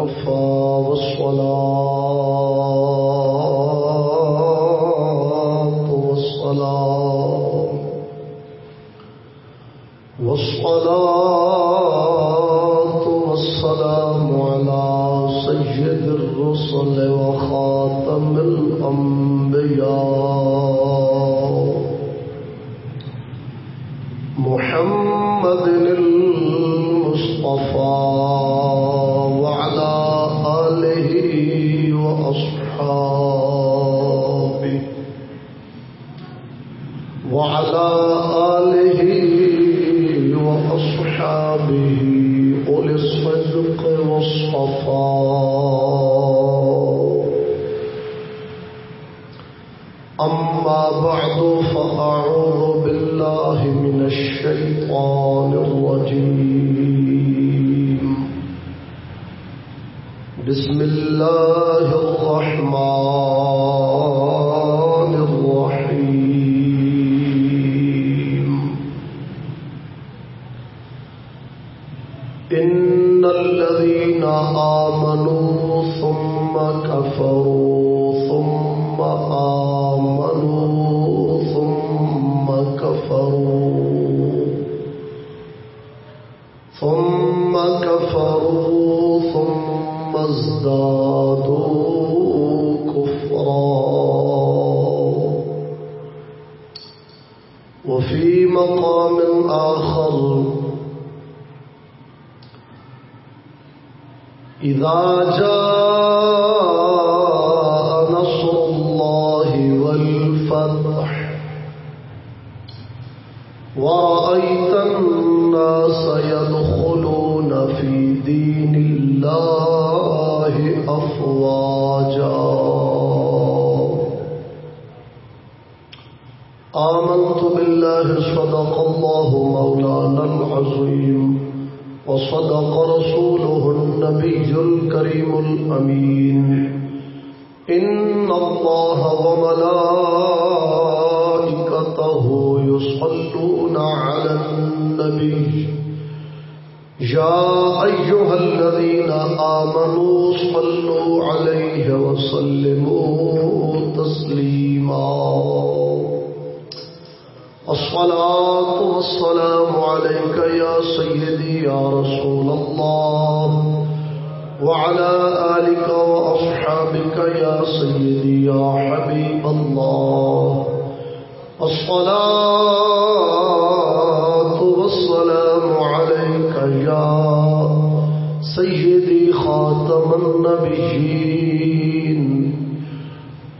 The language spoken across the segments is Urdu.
وكفى والصلاة والسلام والصلاة والسلام على سيد الرسل وخاتم الأنبياء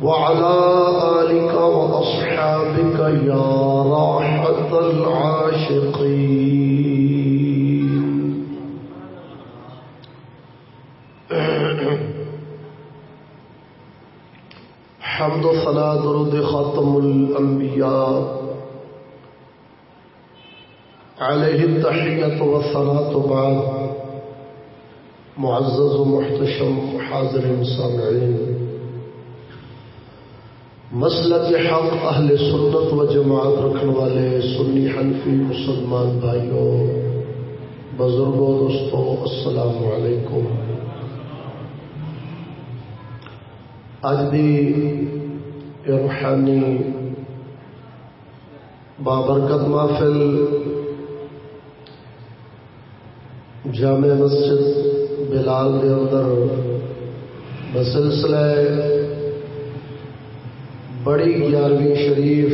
وعلى آلك وأصحابك يا راحة العاشقين. حمد و صلاة درود خاتم الأنبياء عليه التحية والصلاة بعد. معزز ومحتشم حاضر سامعين مسلک حق اہل سنت و جماعت رکھنے والے سنی حنفی مسلمان بھائیوں، بزرگوں، دوستوں، السلام علیکم۔ اج دی روحانی بابرکت محفل جامع مسجد بلال دے اندر بسلسلہ بڑی گیارہویں شریف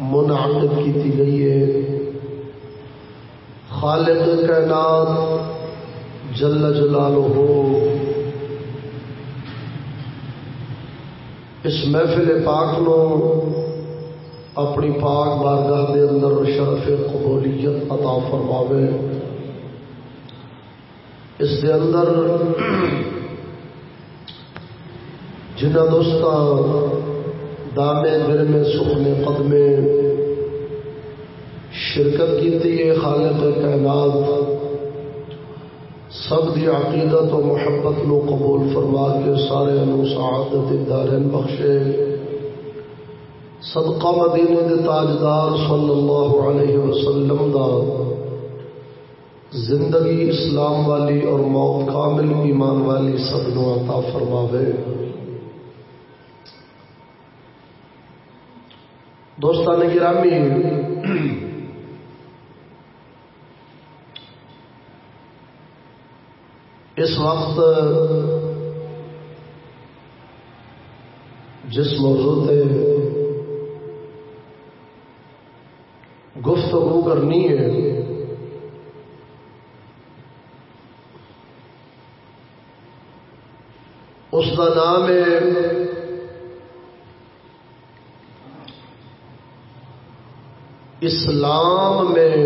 منعقد کی گئی ہے۔ خالق کائنات جل جلالہ۔ ہو اس محفل پاک نو اپنی پاک بارگاہ دے اندر شرف قبولیت عطا فرماوے۔ اس دے اندر جنہ دوست دامے دل میں سکھنے قدمے شرکت کی خالق کائنات، سب دی عقیدت و محبت نو قبول فرما کے سارے سعادت دارین بخشے۔ صدقہ مدینے دے تاجدار صلی اللہ علیہ وسلم دا زندگی اسلام والی اور موت کامل ایمان والی سب نو عطا فرماوے۔ دوستان گرامی اس وقت جس موضوع سے گفتگو کرنی ہے اس کا نام ہے اسلام میں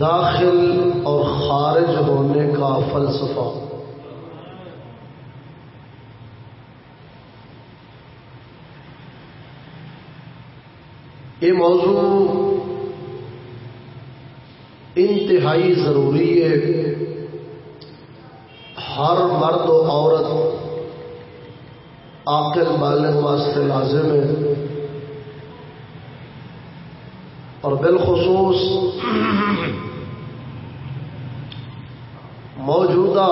داخل اور خارج ہونے کا فلسفہ۔ یہ موضوع انتہائی ضروری ہے۔ ہر مرد و عورت آخر بالغ واسطے لازم ہے۔ اور بالخصوص موجودہ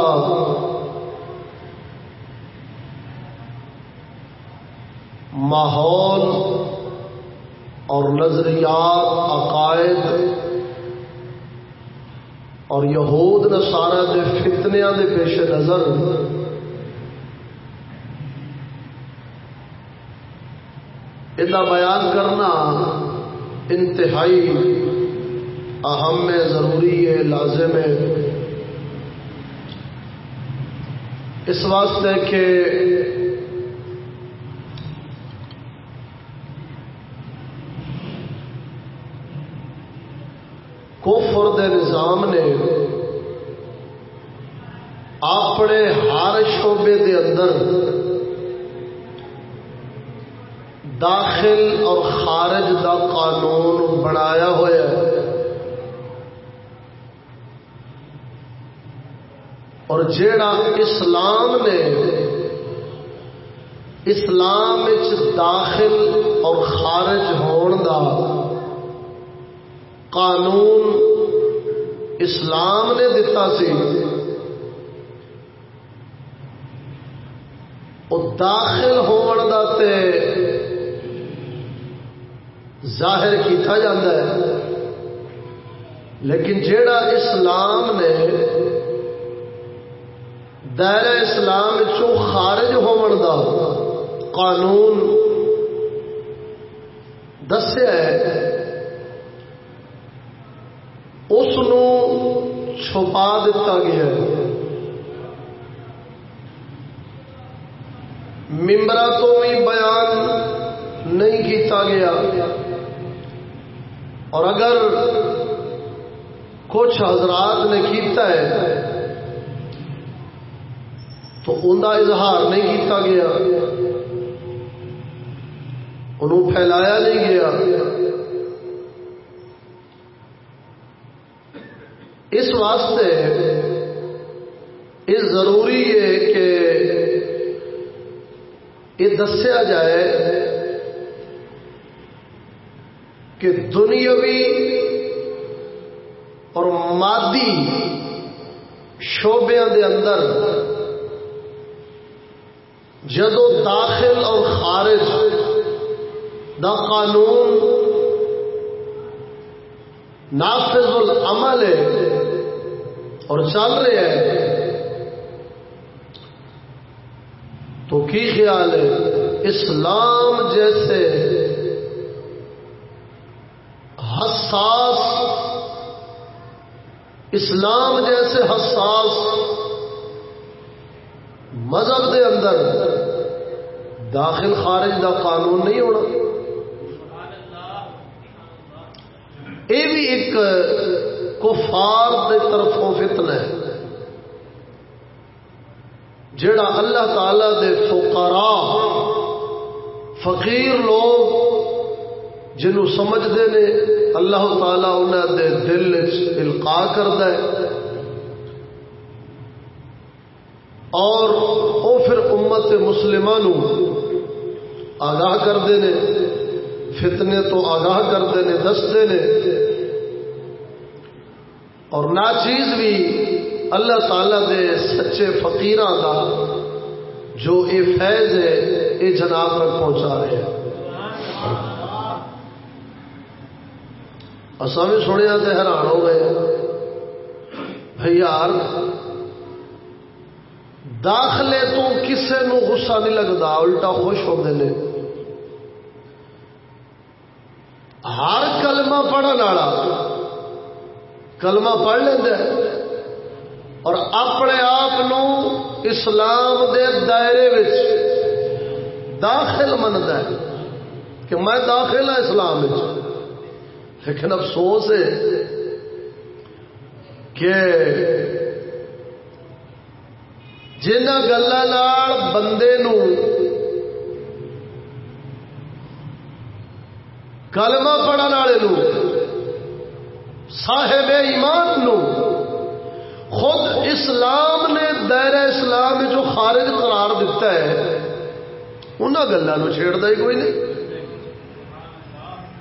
ماحول اور نظریات، عقائد اور یہود نسارا کے فتنیا کے پیش نظر یہ بیان کرنا انتہائی اہم ہے، ضروری ہے، لازم ہے۔ اس واسطے کہ کوفر دے نظام نے اپنے ہر شعبے دے اندر داخل اور خارج دا قانون بنایا ہوا ہے۔ اور جیڑا اسلام نے اسلام داخل اور خارج ہون دا قانون اسلام نے دتا سی داخل ہون دا تے ظاہر کیتا جاتا ہے۔ لیکن جیڑا اسلام نے دائرہ اسلام خارج ہون دا قانون دسیا ہے اس چھپا دیتا گیا ممبرا تو بھی بیان نہیں کیتا گیا۔ اور اگر کچھ حضرات نے کیتا ہے تو ان کا اظہار نہیں کیتا گیا، انہوں پھیلایا نہیں گیا۔ اس واسطے یہ ضروری ہے کہ یہ دسیا جائے کہ دنیاوی اور مادی شعبے دے اندر جدو داخل اور خارج دا قانون نافذ العمل ہے اور چل رہے ہیں، تو کی خیال ہے؟ اسلام جیسے حساس، اسلام جیسے حساس مذہب دے اندر داخل خارج دا قانون نہیں ہونا۔ یہ بھی ایک کفار دے طرفوں فتنہ ہے جڑا اللہ تعالی دے فقراء، فقیر لوگ جنہوں سمجھتے ہیں اللہ تعالی انہوں دے دل القا کرتا ہے۔ اور وہ پھر امت مسلمان آگاہ کرتے ہیں فتنے تو آگاہ کرتے ہیں دستے نے۔ اور نہ چیز بھی اللہ تعالی دے سچے فقیران کا جو یہ فیض ہے یہ جناب تک پہنچا رہے ہیں۔ اصا بھی سنیا تو حیران ہو گئے بھائی یار داخلے تو کسے نو غصہ نہیں لگتا الٹا خوش ہوتے ہیں ہر کلمہ پڑھنے والا کلمہ پڑھ لینا اور اپنے آپ اسلام دے دائرے داخل منتا ہے کہ میں داخل ہوں اسلام لیکن افسوس ہے کہ جن گلوں بندے نو کلمہ پڑھنے والے صاحب ایمان نو، خود اسلام نے دائرہ اسلام جو خارج قرار دیتا ہے انہوں گلوں چھیڑتا ہی کوئی نہیں۔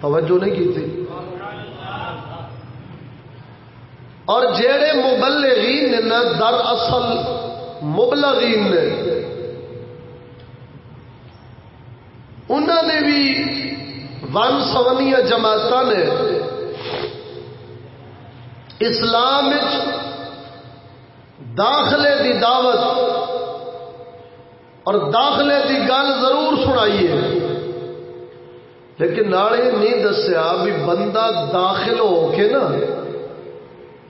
توجہ نہیں کی تھی اور جڑے مبلغین نے در اصل مبلغین نے انہوں نے بھی ون سونی جماعت نے اسلام داخلے دی دعوت اور داخلے دی گل ضرور سنائی ہے۔ لیکن نالے نہیں دسیا بھی بندہ داخل ہو کے نا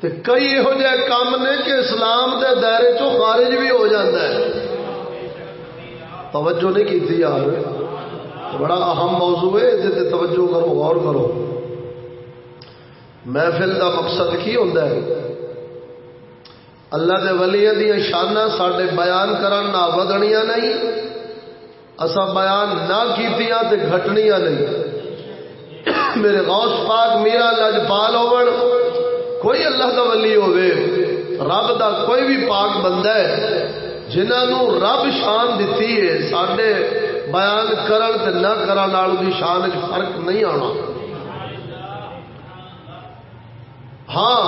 تو کئی یہو جہ کام نے کہ اسلام دے دائرے چو خارج بھی ہو جاتا ہے۔ توجہ نہیں کی یار۔ بڑا اہم موضوع ہے یہ توجہ کرو، غور کرو۔ محفل کا مقصد کی ہوتا ہے؟ اللہ دے ولیاں دیا شانہ سڈے بیان کرنا ودنیاں نہیں اصا بیان نہ کیتیاں تے گھٹنیاں نہیں۔ میرے غوث پاک میرا لجپال ہو کوئی اللہ کا ولی ہوے رب دا کوئی بھی پاک بندہ ہے جنہوں رب شان دیتی ہے سڈے بیان کرن تے نہ کرن کی شان چ فرق نہیں آنا۔ ہاں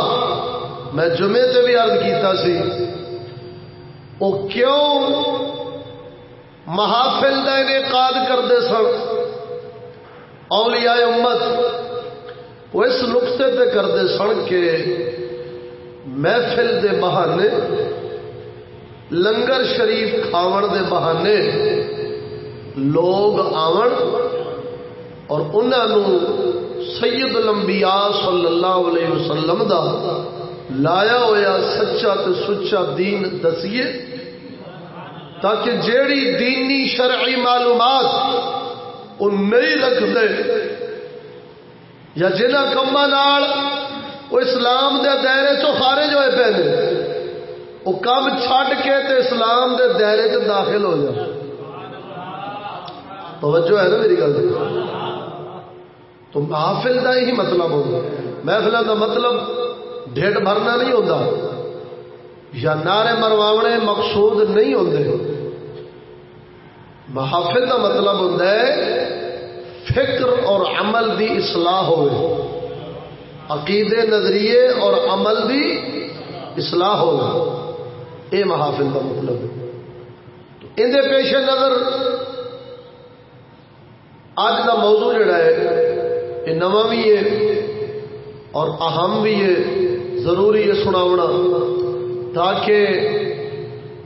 میں جمعے تے بھی عرض کیتا سی، او کیوں محافل کا انعقاد کرتے سن؟ اولیاء امت وہ اس نقطے تے کرتے سن کے محفل دے بہانے، لنگر شریف کھاون دے بہانے لوگ آون اور انہوں سید الانبیاء صلی اللہ علیہ وسلم دا لایا ہویا سچا تے سچا دین دسیے تاکہ جیڑی دینی شرعی معلومات وہ نہیں رکھ دے یا جنہ کما وہ اسلام دے دائرے چو خارج ہوئے پہلے وہ کم چھڈ کے تے اسلام دے دائرے چ داخل ہو جائے توجہ ہے نا میری گل تو محافل کا یہی مطلب ہوگا محفل کا مطلب ڈیڈ بھرنا نہیں ہوتا یا نعرے مرواونے مقصود نہیں ہوتے محافل کا مطلب ہوتا ہے فکر اور عمل دی اصلاح ہوئے۔ عقیدے، نظریے اور عمل دی اصلاح ہوئے۔ یہ محافل کا مطلب۔ ہے اندر پیش نظر اج کا موضوع جڑا ہے، یہ نواں بھی ہے اور اہم بھی ہے، ضروری ہے سناونا۔ تاکہ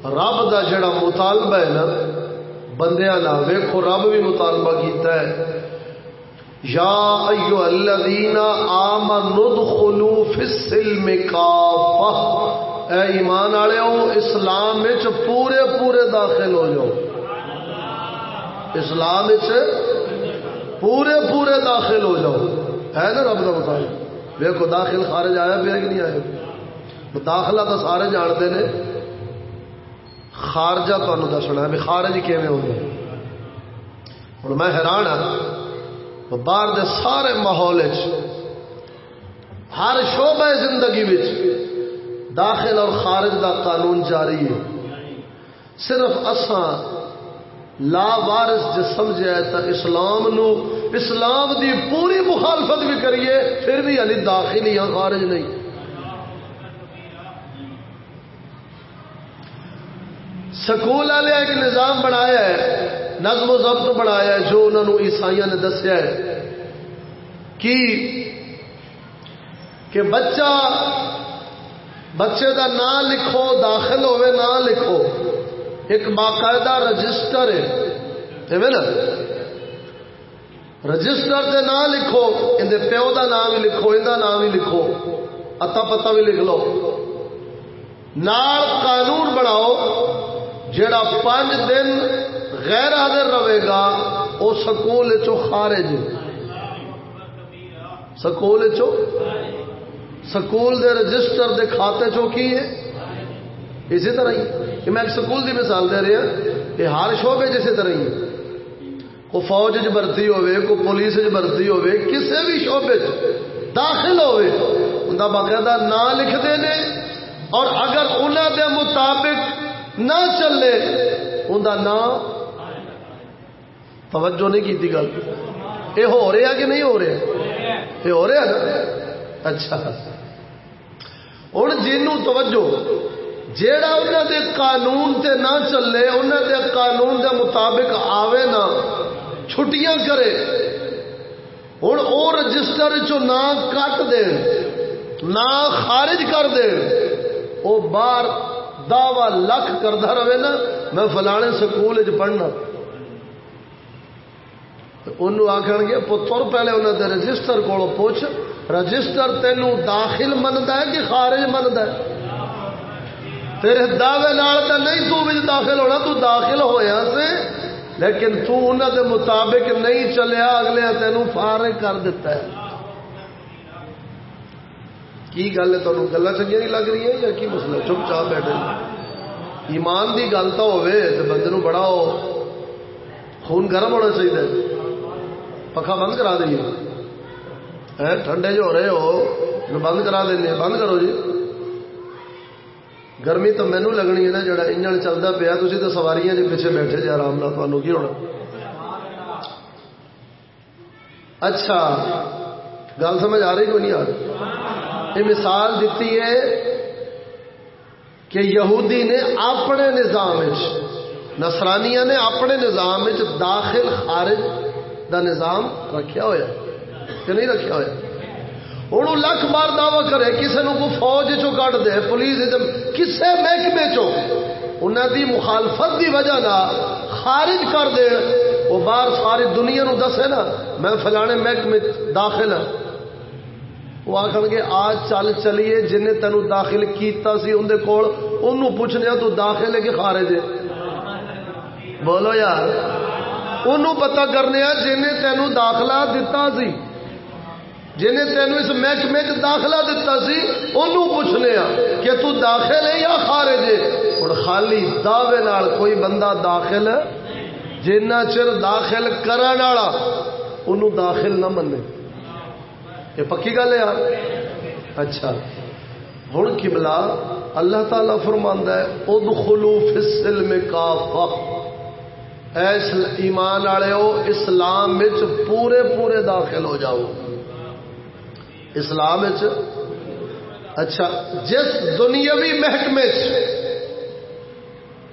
رب کا جڑا مطالبہ ہے نا بندیا ویکو رب بھی مطالبہ کیتا ہے۔ یا ایو الذین آمنوا ادخلوا فی السلم کافہ۔ اے ایمان والے اسلام وچ پورے پورے داخل ہو جاؤ۔ اسلام وچ پورے پورے داخل ہو جاؤ۔ ہے نا رب کا مطالب ویکو داخل خارج آیا پیا کہ نہیں آیا؟ داخلہ تو سارے جانتے ہیں خارجہ تمہیں دسنا ہے۔ بھی خارج کیون ہوگا ہوں، میں حیران ہاں۔ باہر دے سارے ماحول ہر شعبہ زندگی داخل اور خارج دا قانون جاری ہے۔ صرف اساں لا وارس جو سمجھا تو اسلام نو اسلام دی پوری مخالفت بھی کریے، پھر بھی علی داخل یا خارج نہیں۔ سکول والے ایک نظام بنایا ہے، نظم و ضبط بنایا ہے، جو انہوں نے عیسائی نے دسیا ہے کہ بچہ، بچے دا نام لکھو، داخل ہوئے نام لکھو، ایک باقاعدہ رجسٹر ہے نا؟ رجسٹر سے نام لکھو اندر پیو دا نام بھی لکھو اندر نام بھی لکھو، اتا پتا بھی لکھ لو۔ نال قانون بناؤ جڑا پانچ دن غیر حاضر رہے گا وہ سکول چو خارج۔ سکول چو سکول دے رجسٹر دے کھاتے چو کی ہے؟ اسی طرح ہی۔ کہ میں ایک سکول دی مثال دے رہا یہ ہر شعبے جیسے طرح ہی۔ کو فوج چ بھرتی ہوے کو پولیس چ بھرتی ہوے کسی بھی شعبے چ داخل ہوے ان کا باقاعدہ نام لکھتے ہیں اور اگر انہوں دے مطابق نہ چلے ان نام توجہ نہیں کی گل۔ یہ ہو رہا کہ نہیں ہو رہا یہ ہو رہا نا؟ اچھا۔ ہوں جنوں توجہ، جیڑا انہوں دے قانون تے نہ چلے انہوں دے قانون دے مطابق آوے نہ چھٹیاں کرے۔ ہوں وہ رجسٹر چ نہ کٹ دے نہ خارج کر دے وہ باہر دعوی لکھ کرتا رہے نا، میں فلانے سکول پڑھنا۔ انہوں آخر گے، پتر پہلے انہوں نے رجسٹر کو پوچھ، رجسٹر تینوں داخل منتا ہے کہ خارج منتا ہے؟ تیرے دعوے نال تو نہیں تو بھی داخل ہونا، تو داخل ہویا سے، لیکن تو انہوں دے مطابق نہیں چلیا، اگلے تینوں فارغ کر دیتا ہے۔ کی گل ہے تمہیں گلا چنگیا نہیں لگ رہی ہیں یا کی مسئلہ چپ چاپ بیٹھے ایمان دی گل تو ہوے تو بندے نو بڑا ہو خون گرم ہونا چاہیے پکھا بند کرا دئیے۔ ٹھنڈے جو ہو رہے ہو بند کرا دیں بند کرو جی۔ گرمی تو مینو لگنی ہے نا جڑا انجن چلتا پیا تھی تو سواریاں جی پیچھے بیٹھے جی آرام نال تمہیں کی ہونا؟ اچھا گل سمجھ آ رہی کوئی نہیں آ رہی؟ یہ مثال دیتی ہے کہ یہودی نے اپنے نظام نسرانیاں نے اپنے نظام داخل خارج دا نظام رکھیا ہوا کہ نہیں رکھیا ہوا ہوں لکھ بار دعوی کرے کسی نے کوئی فوج چو کٹ دے، پولیس کسی محکمے چو انہوں دی مخالفت دی وجہ نہ خارج کر دے۔ وہ باہر ساری دنیا نو دسے نا، میں فلانے محکمے داخل ہوں وہ آخر گے آج چل چلیے جن تینوں داخل کیتا سی اندر کول انہوں پوچھنے تو داخل ہے کہ خارج ہے بولو یار انہوں پتہ کرنے جن تینوں داخلہ دتا سی جنہیں تینوں اس محکمے چ داخلہ دتا سی انہوں پوچھنے کہ تو داخل ہے یا خارج ہے اور خالی دعوے نال کوئی بندہ داخل جنہ چر داخل کرن والا انہوں داخل نہ منے یہ پکی گل ہے یار؟ اچھا۔ ہوں کملا اللہ تعالی فرماندا ہے، ادخلوا فی السلم کافہ۔ اے ایمان والے اسلام وچ پورے پورے داخل ہو جاؤ۔ اسلام اچھا جس دنیاوی محکمے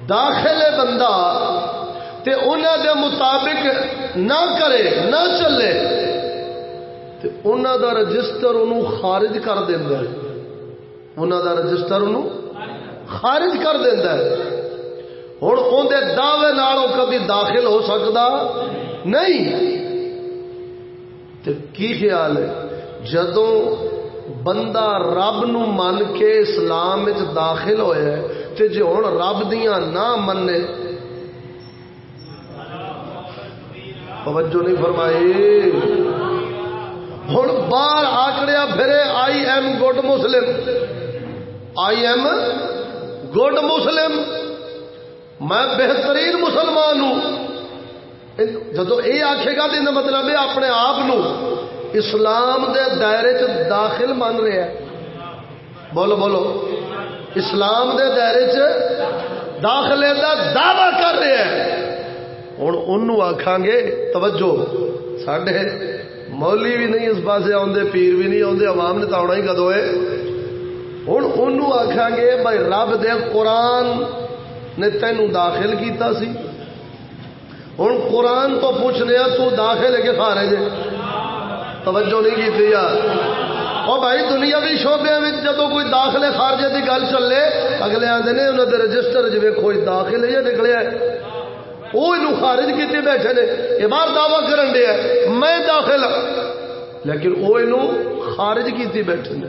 داخل بندہ، تے انہوں دے مطابق نہ کرے، نہ چلے تے انہوں دا رجسٹر انہوں خارج کر دینا ہے انہوں دا رجسٹر انہوں خارج کر دینا ہے ہوں اندر دعوے نالوں کبھی داخل ہو سکتا نہیں تے کی خیال ہے جدوں بندہ رب نو من کے اسلام وچ داخل ہوا تے جے ہوں رب دیا نہ منے توجہ نہیں فرمائی ہوں باہر آکڑیا پھرے I am good Muslim. I am good Muslim. میں بہترین مسلمان ہوں۔ جدو یہ آخے گا تو مطلب ہے اپنے آپ اسلام دے دائرے چ داخل من رہا ہے۔ بولو بولو۔ اسلام دے دائرے چ داخلے دا دعوی کر رہا ہے۔ ہوں ان آخان گے، توجہ سڈے مولی بھی نہیں اس پاس آدھے پیر بھی نہیں آدھے عوام نے تو آنا ہی کدو ہے۔ ہوں ان آخا گے، بھائی رب دے قرآن نے تینوں داخل کیتا سی۔ ہوں قرآن تو پوچھنے تو داخل ہے کہ خارج ہے؟ توجہ نہیں کی یار۔ اور بھائی دنیا بھی شعبے میں جب کوئی داخلے خارجے کی گل چلے، اگلے آتے ہیں انہوں نے رجسٹر جی کوئی داخل ہے نکلے وہ یہ خارج کیتے بیٹھے نے، یہ باہر دعوی کرن دیا میں داخل ہاں۔ لیکن وہ یہ خارج کیتے بیٹھے نے۔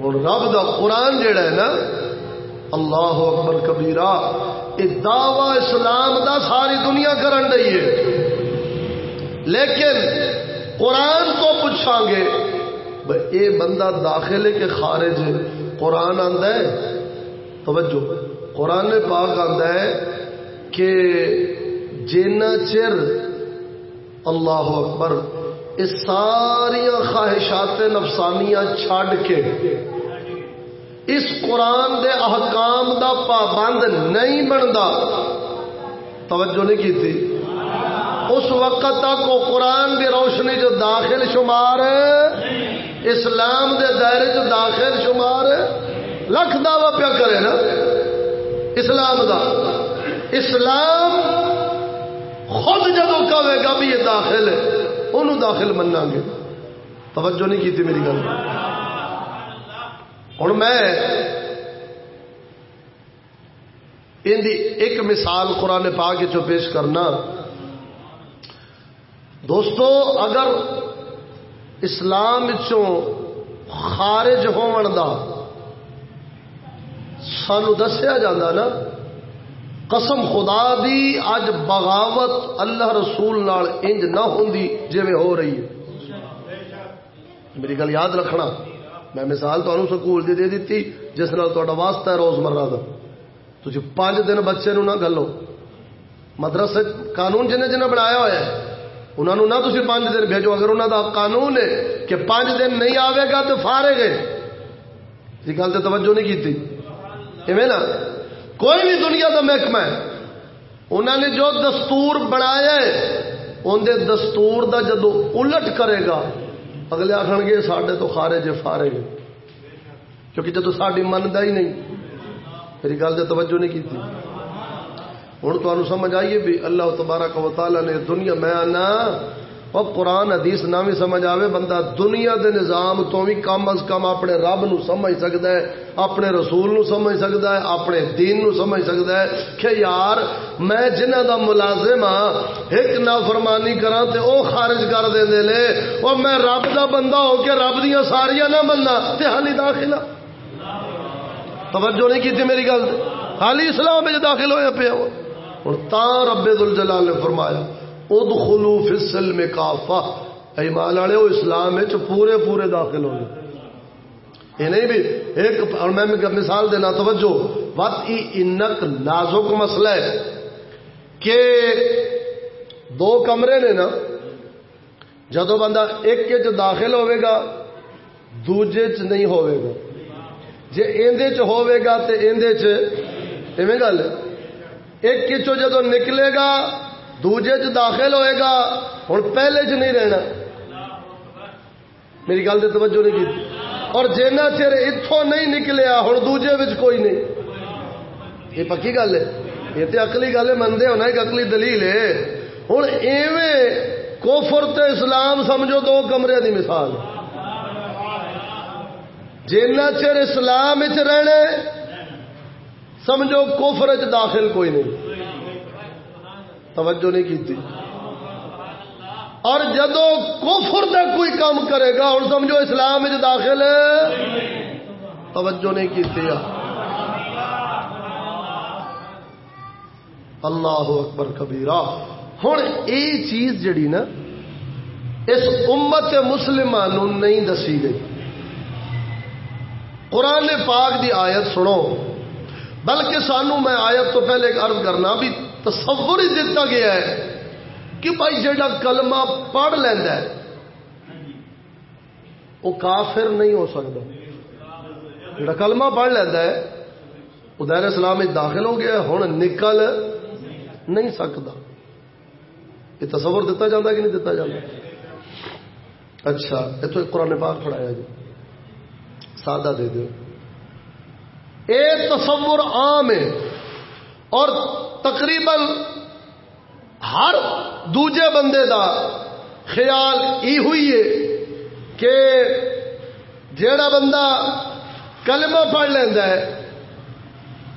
ہوں رب دا قرآن جڑا ہے نا، اللہ اکبر کبیرہ، یہ دعوی اسلام دا ساری دنیا کرن رہی ہے۔ لیکن قرآن تو پوچھا گے اے بندہ داخل ہے کہ خارج ہے؟ قرآن آندا ہے۔ توجہ، قرآن پاک آندا ہے کہ جینا چر اللہ اکبر اس ساری خواہشات نفسانیاں چھڈ کے اس قرآن دے احکام دا پابند نہیں بنتا توجہ نہیں کی تھی اس وقت تک وہ قرآن کی روشنی جو داخل شمار اسلام دے دائرے چ داخل شمار لکھ دعوی پیا کرے نا۔ اسلام دا۔ اسلام خود جدو کہے گا بھی یہ داخل ہے انہوں داخل مننا گے۔ توجہ نہیں کی میری گل۔ ہوں میں ان دی ایک مثال قرآن پاک چو پیش کرنا۔ دوستو، اگر اسلام چوں خارج ہون دا سانو دسیا جاتا نا قسم خدا دی، اج بغاوت اللہ رسول نال انج نہ ہوں جی ہو رہی ہے۔ میری گل یاد رکھنا، میں مثال تمہیں سکول دی دے دیتی جس نال تا واسطہ ہے روز مرہ کا تھی پانچ دن بچے نو نہ گلو۔ مدرسے قانون جنہیں جنہیں بنایا ہوا ہے انہوں نہ تھی پانچ دن بھیجو۔ اگر انہوں کا قانون ہے کہ پانچ دن نہیں آئے گا تو فارے گئے یہ گل تو توجہ نہیں کی نا؟ کوئی بھی دنیا کا محکمہ ہے انہوں نے جو دستور بنایا ہے اندر دستور دا جدو الٹ کرے گا، اگلے آخر گے سڈے تو خارے جے فارے گے کیونکہ جدو ساری منتا ہی نہیں، میری گل تو توجہ نہیں کی ہوں تمہیں سمجھ آئیے بھی اللہ تبارک و تعالی نے دنیا میں آنا اور قرآن حدیث نہ بھی سمجھ آئے بندہ دنیا دے نظام تو بھی کم از کم اپنے رب نو سمجھ سکتا ہے، اپنے رسول نو سمجھ سکتا ہے، اپنے دین نو سمجھ سکتا ہے کہ یار میں جنہ دا ملازم ہاں ایک نافرمانی کرا تے او خارج کر دے دے لے، اور میں رب دا بندہ ہو کے رب دیا ساریا نہ مننا تے حالی داخلہ۔ توجہ نہیں کی میری گل؟ حالی اسلام میں داخل ہوئے پہ ہو اور تا رب الجلال نے فرمایا ادخلوا فی السلم کافہ ایمان والے، وہ اسلام وچ پورے پورے داخل ہو گئے۔ یہ نہیں بھی ایک، اور میں مثال دینا، توجہ۔ بات ای انک نازک مسئلہ ہے کہ دو کمرے نے نا، جدو بندہ ایک کے چ داخل ہوئے گا، دوجے چ نہیں ہوئے گا۔ جے ایندے چ ہوئے گا تے ایندے چ ایویں گل ایک کچو جدو نکلے گا دوجے چ داخل ہوئے گا ہوں پہلے چ نہیں رہنا۔ میری گل تو توجہ نہیں کی اور جنا چر اتوں نہیں نکلیا ہوں دوجے بچ کوئی نہیں۔ یہ پکی گل ہے۔ یہ تو اکلی گل ہے منتے ہونا ایک اکلی دلیل ہے۔ ہوں ایویں کوفر تے اسلام سمجھو دو کمرے دی مثال۔ جنا چر اسلام رہنے، سمجھو کوفر چ داخل کوئی نہیں۔ توجہ نہیں کی اور جدو کوفر کا کوئی کام کرے گا، اور سمجھو اسلام چ داخل توجہ نہیں کی اللہ اکبر کبیرہ۔ ہوں یہ چیز جڑی نا، اس امت مسلمان نہیں دسی گئی۔ قرآن پاک دی آیت سنو، بلکہ سانو میں آیت تو پہلے ایک عرض کرنا بھی تصور ہی دیتا گیا ہے کہ بھائی جا کلمہ پڑھ لینا ہے، وہ کافر نہیں ہو سکتا۔ جا کلمہ پڑھ لینا ہے، وہ اسلام داخل ہو گیا ہوں نکل نہیں سکتا۔ یہ تصور دیتا جاتا کہ نہیں دیتا جاتا اچھا یہ تو ایک قرآن پاک پڑھایا جی۔ سادہ دے دو اے تصور عام ہے۔ اور تقریباً ہر دوجے بندے دا خیال ای ہوئی ہے کہ جیڑا بندہ کلمہ پڑھ لینا ہے،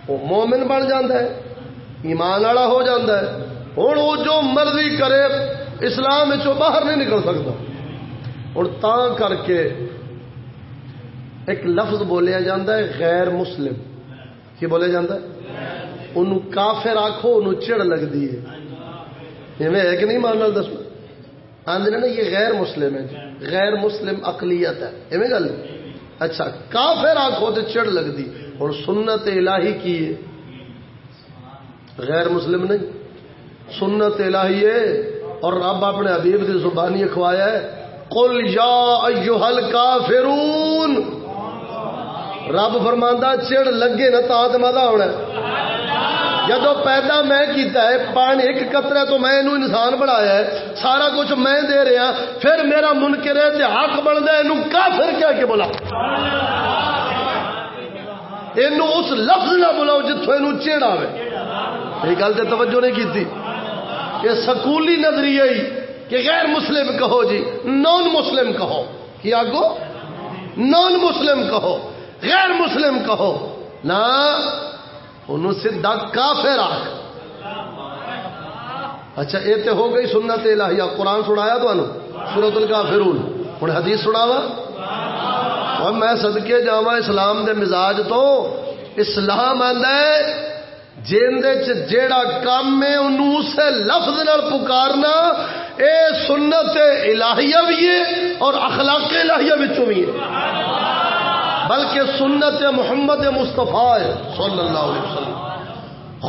وہ مومن بن جاتا ہے، ایمان والا ہو جاتا ہے۔ ہوں وہ جو مرضی کرے، اسلام باہر نہیں نکل سکتا۔ ہوں تا کر کے ایک لفظ بولیا جاتا ہے، غیر مسلم۔ کی بولیا جاتا ہے؟ انہوں کافر آخو انہوں چڑ لگتی ہے ہے کہ نہیں مان دس آدھے نا یہ غیر مسلم ہے غیر مسلم اقلیت ہے ایویں گل اچھا کافر آخو تو چڑ لگتی اور سنت الہی کی ہے غیر مسلم نہیں سنت الہی ہے اور رب اپنے حبیب کی زبانی اخوایا ہے کل یا ایوہل کافرون رب فرماندہ چڑ لگے نا تا تو مزہ ہونا ہے جدو پیدا میں کیتا ہے پانی ایک قطرہ تو میں انہوں انسان بڑھایا ہے، سارا کچھ میں دے رہا ہاں، پھر میرا منکر ہے تے حق بنتا ہے، انہوں کافر کیا کہ بولا۔ اینو اس لفظ نہ بلاؤ جتوں اینو چیڑ آوے یہ گل تو توجہ نہیں کی یہ سکولی نظریہ ہی کہ غیر مسلم کہو جی نان مسلم کہو۔ کیا گو نان مسلم کہو۔ غیر مسلم کہو۔ نہ انہوں سیدھا کافر آخ اچھا یہ تو ہو گئی سنت الہیہ. قرآن سنایا تو سورت الکافرون. ہوں حدیث سناوا؟ اور میں صدقے جاوا اسلام دے مزاج تو. اسلام آدھا ہے جیڑا کام ہے، انہوں اسے لفظ نال پکارنا، اے سنت الہیہ بھی ہے اور اخلاق الہیہ بھی ہے. بلکہ سنت محمد مصطفیٰ صلی اللہ علیہ وسلم۔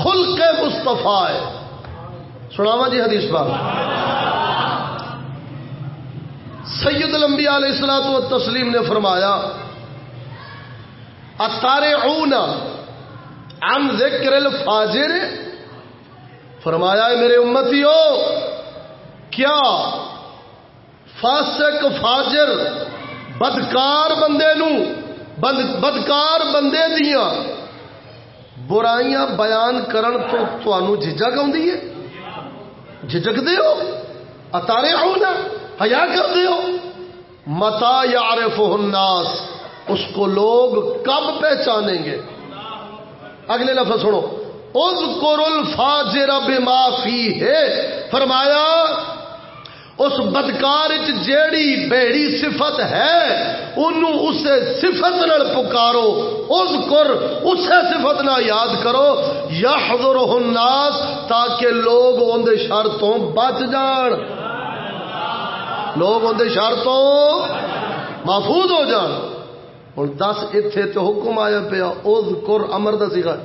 خلق مصطفیٰ سناوا جی حدیث بات سید الانبیاء علیہ السلاۃ و تسلیم نے فرمایا اتارے اونا ام ذکر الفاجر۔ فرمایا ہے میرے امتی کیا فاسق فاجر، بدکار بندے نو بدکار بندے دیا۔ برائیاں بیان کرن تو تنوع جھجک آدھی ہے۔ جھجک دے ہو۔ اتارے ہو نا۔ حیا کر دے ہو۔ متا یار الناس۔ اس کو لوگ کب پہچانیں گے؟ اگلے لفظ سنو۔ از قرل فاجر بما فی ہے فرمایا اس بدکار جیڑی بیڑی صفت ہے انہوں اسے صفت نال پکارو اس کر اسے صفت نہ یاد کرو یا حضر الناس تاکہ لوگ اندر شر تو بچ جان۔ لوگ اندر شر تو محفوظ ہو جان۔ ہوں دس اتے تو حکم آیا پیا اس کر امر دسی گا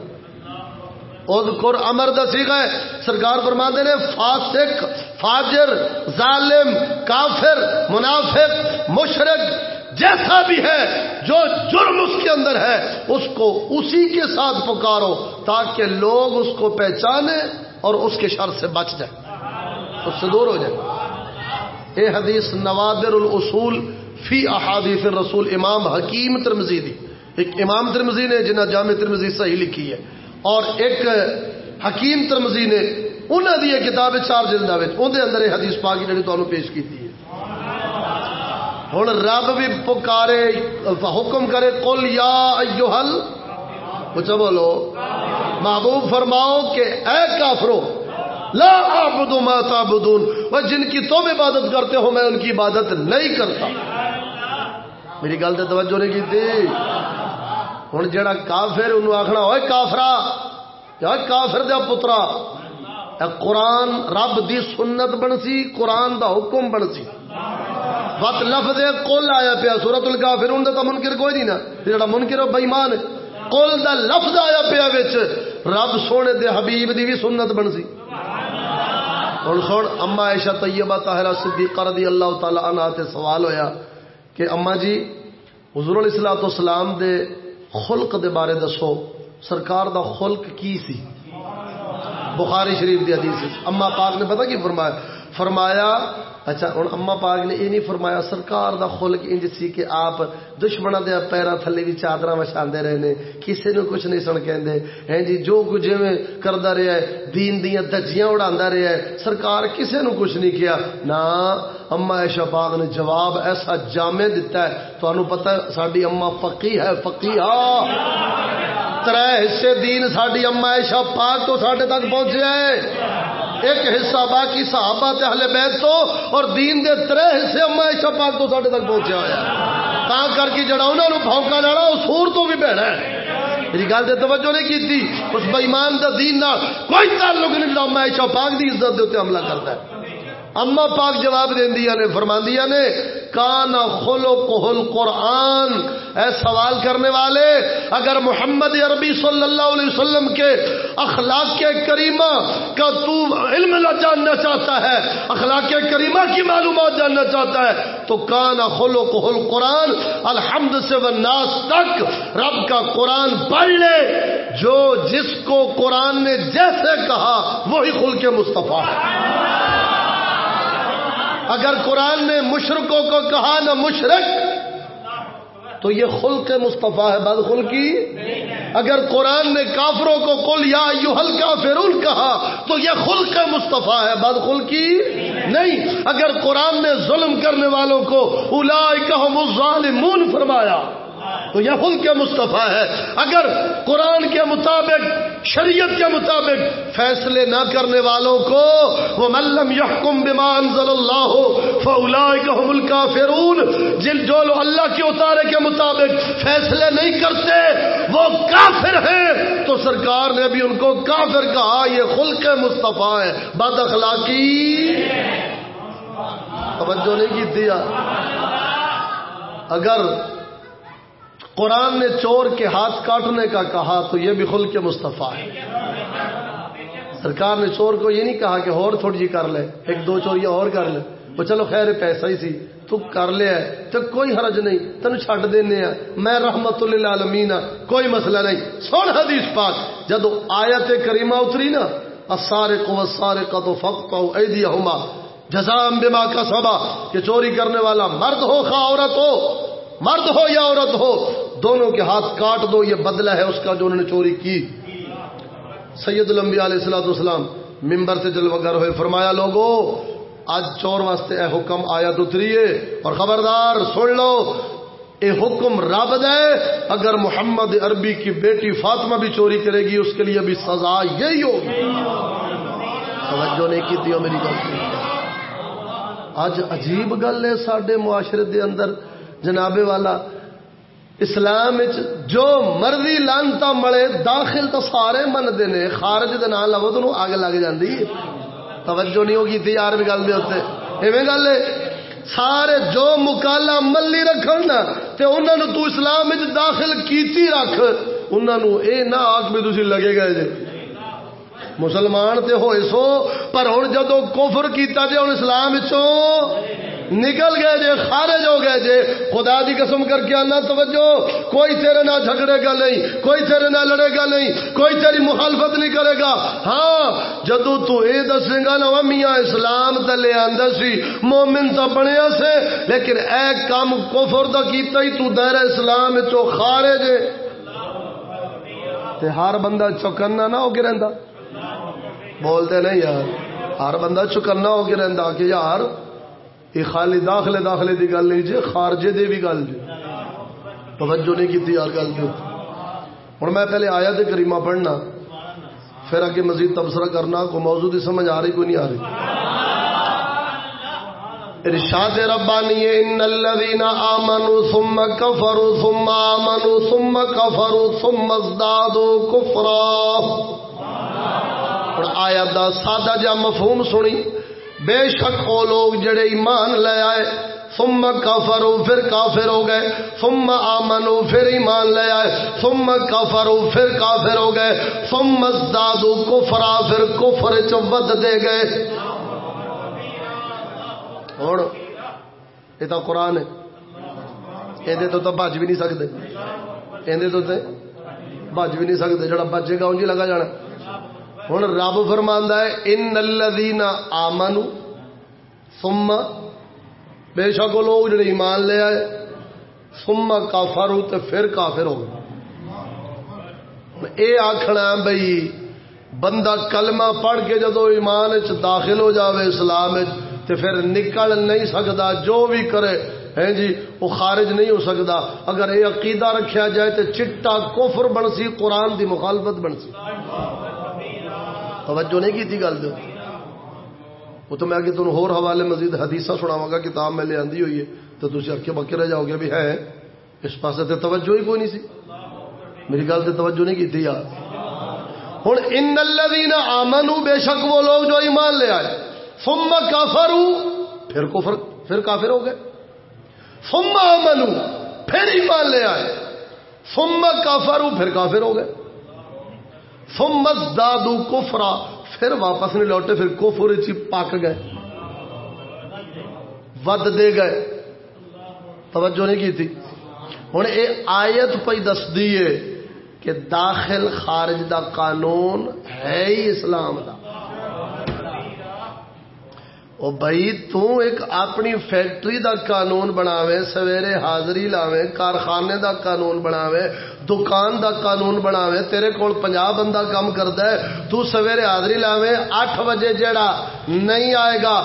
اذکر امر دسی گئے سرکار فرما نے، فاسق، فاجر، ظالم، کافر، منافق مشرق جیسا بھی ہے، جو جرم اس کے اندر ہے، اس کو اسی کے ساتھ پکارو تاکہ لوگ اس کو پہچانے اور اس کے شر سے بچ جائے اس سے دور ہو جائے اے حدیث، نوادر الاصول فی احادیث الرسول، امام حکیم ترمزی دی۔ ایک امام ترمزی نے، جنہ جامع ترمزی صحیح لکھی ہے۔ اور ایک حکیم ترمزی نے انہوں نے یہ کتاب چار جلدا اندر اندر یہ حدیث پاک جی تمہیں پیش کی ہے۔ ہوں رب بھی پکارے، حکم کرے کل یا ایوہل کچھ بولو؟ محبوب فرماؤ کہ اے کافرو، لا عبد ما تعبدون، وہ جن کی تم عبادت کرتے ہو میں ان کی عبادت نہیں کرتا۔ میری گل تو توجہ نہیں کی تھی ہوں جا کافر انہوں آخنا ہوئے کافرا، یا کافر دیا پترا قرآن رب دی سنت بن سی، قرآن دا حکم بن سی۔ وقت لفظ کل آیا پیا سورت الکافر ان کا منکر کوئی نہیں نا جڑا منکر بےمان کل دا لفظ آیا پیا بچ رب سونے دے حبیب دی بھی سنت بن سی۔ ہوں سن، اما ایشا طیبہ طاہرہ صدیقہ رضی اللہ تعالی عنہ تے سوال ہویا کہ اما جی حضور علیہ الصلوۃ والسلام دے خلق دے بارے دسو، سرکار دا خلق کی سی؟ بخاری شریف دی حدیث اما پاک نے پتا کی فرمایا؟ فرمایا اچھا ہوں اما پاک نے یہ نہیں فرمایا، سرکار دا خلق انج سی کہ آپ دشمنوں دے پیروں تھلے بھی چادر وچھا رہے نے کسی نے کچھ نہیں سن کہ ہیں جی جو کچھ میں کرتا رہا ہے، دین دیا دجیاں اڑا رہا ہے، سرکار کسی نے کچھ نہیں کیا نہ اما ایشا پاک نے جواب ایسا جامع دیتا ہے تو پتا ساری اما فقی ہے فقی ہاں تر حصے دین ساری اما ایشا پاک تو سڈے تک پہنچے ہے۔ ایک حصہ باقی صحابہ تے اہل بیت تو اور دین دے ترے حصے اما عائشہ پاک تو ساڈے تک پہنچیا ہوا تا کر کے جڑا انہاں نو بھونکا لانا، او سور تو بھی بہنا ہے۔ میری گل تے توجہ نہیں کیتی، اس بے ایمان دا دین نال کوئی تعلق نہیں لا اما عائشہ پاک دی عزت دے اوتے حملہ کرتا ہے۔ اما پاک جواب دیا نے فرماندیا نے کانا خلو کوہل قرآن اے سوال کرنے والے، اگر محمد عربی صلی اللہ علیہ وسلم کے اخلاق کے کریمہ کا تو علم جاننا چاہتا ہے، اخلاق کے کریمہ کی معلومات جاننا چاہتا ہے، تو کانا خلو کوہل قرآن الحمد سے والناس تک رب کا قرآن پڑھ لے، جو جس کو قرآن نے جیسے کہا، وہی خل کے مصطفیٰ ہے۔ اگر قرآن نے مشرقوں کو کہا نہ مشرق تو یہ خلق مصطفیٰ ہے، بد کی اگر قرآن نے کافروں کو کل یا یو ہلکا فرول کہا، تو یہ خلق مصطفیٰ ہے، بد کی نہیں، اگر قرآن نے ظلم کرنے والوں کو الا ظالمون فرمایا تو یہ خود کے مصطفیٰ ہے۔ اگر قرآن کے مطابق، شریعت کے مطابق فیصلے نہ کرنے والوں کو وہ ملم یحکم بمان ضل اللہ فلا کا فرون جن جو لو اللہ کے اتارے کے مطابق فیصلے نہیں کرتے، وہ کافر ہیں۔ تو سرکار نے بھی ان کو کافر کہا، یہ خلق مصطفیٰ ہے بد اخلاقی۔ توجہ نہیں کی دیا۔ اگر قرآن نے چور کے ہاتھ کاٹنے کا کہا تو یہ بھی خل کے مصطفیٰ ہے۔ سرکار نے چور کو یہ نہیں کہا کہ اور تھوڑی جی کر لے، ایک دو چوریاں اور کر لے۔ وہ چلو خیر، پیسہ ہی سی۔ تو کر لیا تو کوئی حرج نہیں۔ تین چھٹ دینے میں رحمت اللہ عالمین ہاں، کوئی مسئلہ نہیں۔ سن حدیث پاک جب آیت کریمہ اتری نا سارے کو سارے کا تو فخت ہوما جزام بما کا سبا کہ چوری کرنے والا مرد ہو، خواہ عورت ہو۔ مرد ہو یا عورت ہو، دونوں کے ہاتھ کاٹ دو، یہ بدلہ ہے اس کا جو انہوں نے چوری کی۔ سید الانبیاء علیہ السلام والسلام ممبر سے جلوگر ہوئے، فرمایا، لوگو، آج چور واسطے اے حکم آیا اتریے اور خبردار سن لو، اے حکم رابد ہے اگر محمد عربی کی بیٹی فاطمہ بھی چوری کرے گی، اس کے لیے بھی سزا یہی ہوگی۔ توجہ نہیں کی تھی، میری گل آج عجیب گل ہے سڈے معاشرے دے اندر جنابے والا، اسلام جو مرضی لانتا ملے، داخل تو سارے منتے نے، خارج دے نام لو تو اگ لگ جاتی توجہ نہیں ہوگی تھی یار بھی گل دے اتنے ایویں گل ہے۔ سارے جو مکالا ملی رکھن نا، تے انہاں نو تو اسلام وچ داخل کیتی رکھ، انہاں نو اے نہ آکھ بھی تسی لگے گئے جے۔ مسلمان تے ہوئے سو، پر ہن جدو کفر کیتا جے، ہن اسلام وچوں نکل گئے جے، خارج ہو گئے جے۔ خدا دی قسم کر کے آنا توجہ، کوئی تیرے نہ جھگڑے گا نہیں، کوئی تیرے نہ لڑے گا نہیں، کوئی تیری مخالفت نہیں کرے گا۔ ہاں جدو تو اے دسے گا نا میاں اسلام تے لے آندا سی، مومن تا بنیا سے۔ لیکن اے کام کفر دا کیتا ہی تو دائرہ اسلام چو خارج ہے۔ تے ہر بندہ چکنا نہ ہو کے رہندا۔ بولتے نہیں یار، ہر بندہ چکنا ہو کے رہندا کہ یار یہ خالی داخلے داخلے دی گل نہیں جی خارجے دی بھی گل جی۔ توجہ نہیں کی یار گل جو ہوں میں پہلے آیا تھے کریمہ پڑھنا۔ پھر اگے مزید تبصرہ کرنا کو موضوع دی سمجھ آ رہی، کوئی نہیں آ رہی۔ ارشاد ربانی، ان الذين امنوا ثم كفروا ثم امنوا ثم كفروا ثم ازدادوا كفرا اور آیت دا سادہ جا مفہوم سنی۔ بے شک وہ لوگ جڑے ایمان لے آئے، ثم کافرو پھر کافر ہو گئے، ثم آمنو پھر ایمان لے آئے، ثم کافرو پھر کافر ہو گئے، ثم ازدادو کفرا پھر کفر چود دے گئے۔ اور یہ تو قرآن ہے۔ یہ تو تو بج بھی نہیں سکتے یہ تو بج بھی نہیں سکتے جڑا بچے گا انجی لگا جانا۔ ہوں رب فرما ہے، ان الذین آمنو سما بے شک وہ لوگ جڑے ایمان لے آئے سما کافر تو پھر کافر ہو گئے۔ یہ آخنا بھائی بندہ کلمہ پڑھ کے جدو ایمان چ داخل ہو جاوے اسلام تے پھر نکل نہیں سکتا جو بھی کرے ہیں جی وہ خارج نہیں ہو سکتا اگر یہ عقیدہ رکھیا جائے تو چٹا کوفر بن سی، قرآن دی مخالفت بن سی۔ توجہ نہیں کی تھی گل دو وہ تو میں آگے تمہیں ہور حوالے مزید حدیثہ سناواں گا، کتاب میں لے آندی ہوئی ہے۔ تو تھی اکے بکے رہ جاؤ گے بھی ہے اس پاس تے توجہ ہی کوئی نہیں سی۔ میری گل سے توجہ نہیں کی تھی یار۔ ہوں ان الذین آمنو بے شک وہ لوگ جو ایمان لے آئے۔ ثم کافرو پھر کفر، پھر کافر ہو گئے۔ ثم آمنو پھر ایمان لے آئے۔ ثم کافرو پھر کافر ہو گئے۔ ثم دادو کفرا پھر واپس نہیں لوٹے، پھر کفر چی پک گئے۔ ود دے گئے۔ توجہ نہیں کی تھی۔ ہوں یہ آیت پہ دس دیے کہ داخل خارج دا قانون ہے ہی اسلام دا۔ او بھائی، تو ایک اپنی فیکٹری دا قانون بناوے، سویرے حاضری لاوے، کارخانے دا قانون بناوے، دکان دا قانون بناوے، تیرے کول پنجاب بندہ کام کرد ہے، تو سویرے حاضری لاوے اٹھ بجے جیڑا نہیں آئے گا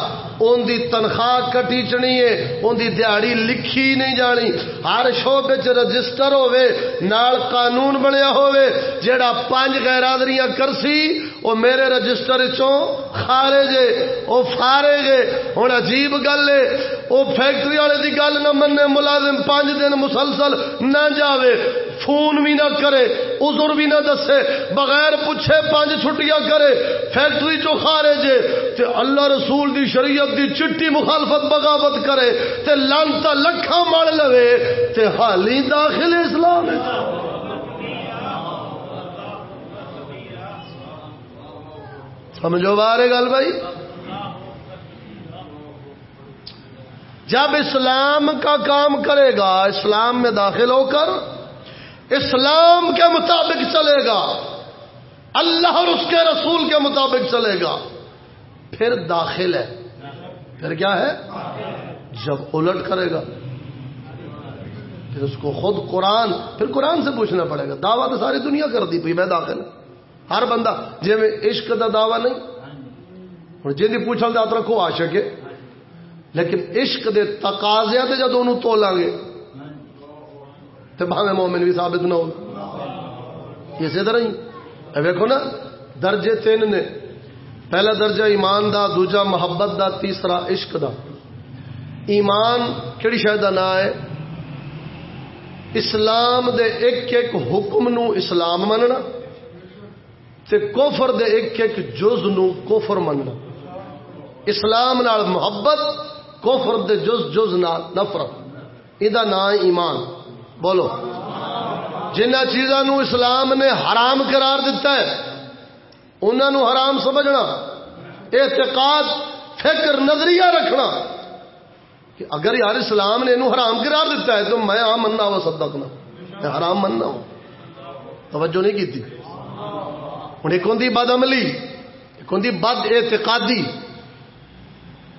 ان دی تنخواہ کٹی چنی ہے ان دی دیہڑی لکھی نہیں جانی۔ ہر شعبے چ رجسٹر ہوے نال قانون بنیا ہوے جیڑا پانچ غیرادریاں کرسی، او میرے رجسٹر چوں خارج ہے، او فارغ ہے۔ ہن عجیب گل ہے، او فیکٹری والے دی گل نہ مننے، ملازم پانچ دن مسلسل نہ جاوے۔ فون بھی نہ کرے، عذر بھی نہ دسے، بغیر پوچھے پانچ چھٹیاں کرے، فیکٹری چو خارج ہے، تے اللہ رسول دی شریعت دی چٹی مخالفت بغاوت کرے، تے لانتا لکھا مار لوے، تے حالی داخل اسلام ہے۔ سمجھو بارے گل بھائی؟ جب اسلام کا کام کرے گا، اسلام میں داخل ہو کر اسلام کے مطابق چلے گا۔ اللہ اور اس کے رسول کے مطابق چلے گا۔ پھر داخل ہے۔ پھر کیا ہے؟ جب الٹ کرے گا۔ پھر اس کو خود قرآن، پھر قرآن سے پوچھنا پڑے گا۔ دعویٰ تو ساری دنیا کر دی میں داخل ہر بندہ جی میں عشق کا دعویٰ نہیں۔ اور جی جن پوچھا دات رکھو، عاشق ہے۔ لیکن عشق دے تقاضے تے جب انہوں تولا گے۔ تو بھاوے مومن بھی ثابت نہ ہو۔ اسی طرح ہی ویکو نا، درجے تین نے۔ پہلا درجہ ایمان دا دوجا محبت دا، تیسرا عشق دا۔ ایمان کہڑی شاید کا نام ہے؟ اسلام دے ایک ایک حکم نو اسلام مننا تے کوفر دے ایک ایک جز نو کوفر مننا۔ اسلام نال محبت کوفر دے جز جز نال نفرت۔ یہ نام ایمان۔ بولو۔ جنہ چیزوں اسلام نے حرام قرار دیتا ہے انہوں حرام سمجھنا، اعتقاد، فکر، نظریہ رکھنا کہ اگر یار اسلام نے انہوں حرام قرار دیتا ہے تو میں آ مننا وہ صدقنا میں حرام مننا ہوں۔ توجہ نہیں کی تھی ہوں ایک ہوں بد عملی، ایک ہوں بد اعتقادی۔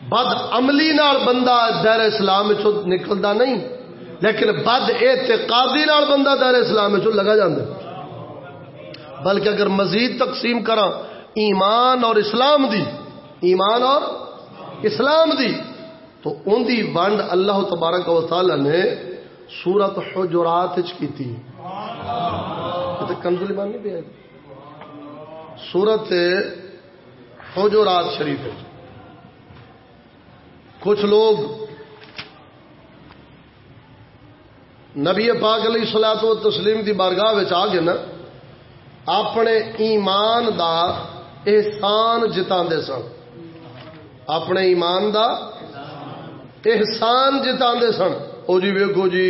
بد عملی نال بندہ دیر اسلام نکلتا نہیں۔ لیکن بد اعتقادی نال بندہ دائر اسلام چ لگا جاندے۔ بلکہ اگر مزید تقسیم کرا ایمان اور اسلام دی، ایمان اور اسلام دی، تو ان دی ونڈ اللہ تبارک و تعالی نے سورت حجرات کی تھی کنزلی بان نہیں پیا۔ سورت حجرات شریف کچھ لوگ نبی پاک علیہ سلاط و تسلیم کی بارگاہ آ کے نا، اپنے ایمان دا احسان جتا سن۔ اپنے ایمان دا احسان جتا سن۔ او جی ویکو جی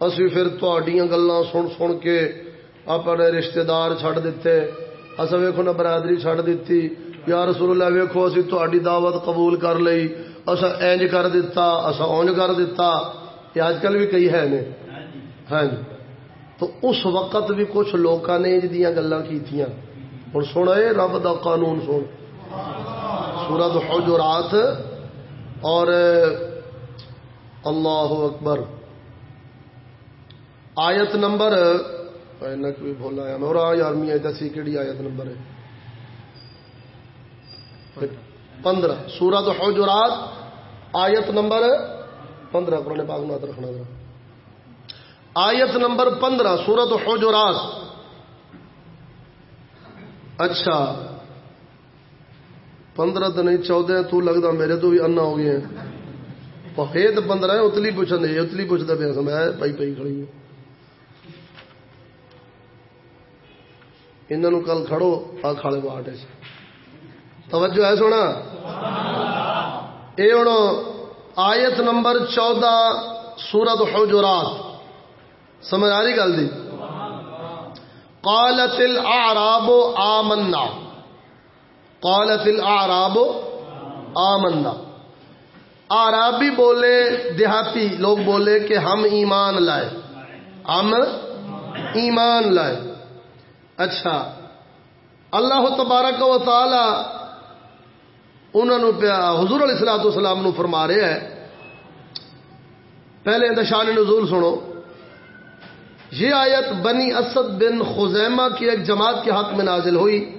اسی پھر تھوڑیاں گلان سن سن کے اپنے رشتہ دار چھڑ دیتے اصا ویکو نا، برادری چھڑ دیتی یا رسول اللہ ویکو اسی تھوڑی دعوت قبول کر لئی۔ اصا اینج کر دیتا اصا اونج کر دیتا یہ اج کل بھی کئی ہے نے۔ ہاں جی۔ تو اس وقت بھی کچھ لوگوں نے دیا گلا کی ہوں سن رب دا قانون سن۔ سورت حجرات اور اللہ اکبر۔ آیت نمبر کوئی بولا ہے۔ اور یار میاں دسی کہڑی آیت نمبر ہے؟ پندرہ۔ سورت حجرات آیت نمبر پندرہ۔ قرآن پاک نات رکھنا ذرا۔ آیت نمبر پندرہ سورت حجرات۔ اچھا۔ پندرہ تو نہیں، چودہ تو لگتا میرے تو بھی انا ہو گئے ہیں۔ تو پندرہ ہے اتلی پوچھا نہیں اتلی پوچھتا پیا سمے پائی پائی کھڑی ہوں۔ انہوں کل کھڑو، آ کھاڑے واٹ توجہ ہے سونا؟ یہ ہوں آیت نمبر چودہ سورت حجرات۔ سمجھ آ رہی گل دی؟ قالت الاعراب آمنا۔ قالت الاعراب آمنا۔ آرابی بولے، دیہاتی لوگ بولے کہ ہم ایمان لائے۔ ہم ایمان لائے۔ اچھا۔ اللہ تبارک و تعالی انہوں نے پیا، حضور علیہ السلاۃ والسلام فرما رہے ہیں۔ پہلے دشان نزول سنو۔ یہ آیت بنی اسد بن خزیمہ کی ایک جماعت کے حق میں نازل ہوئی،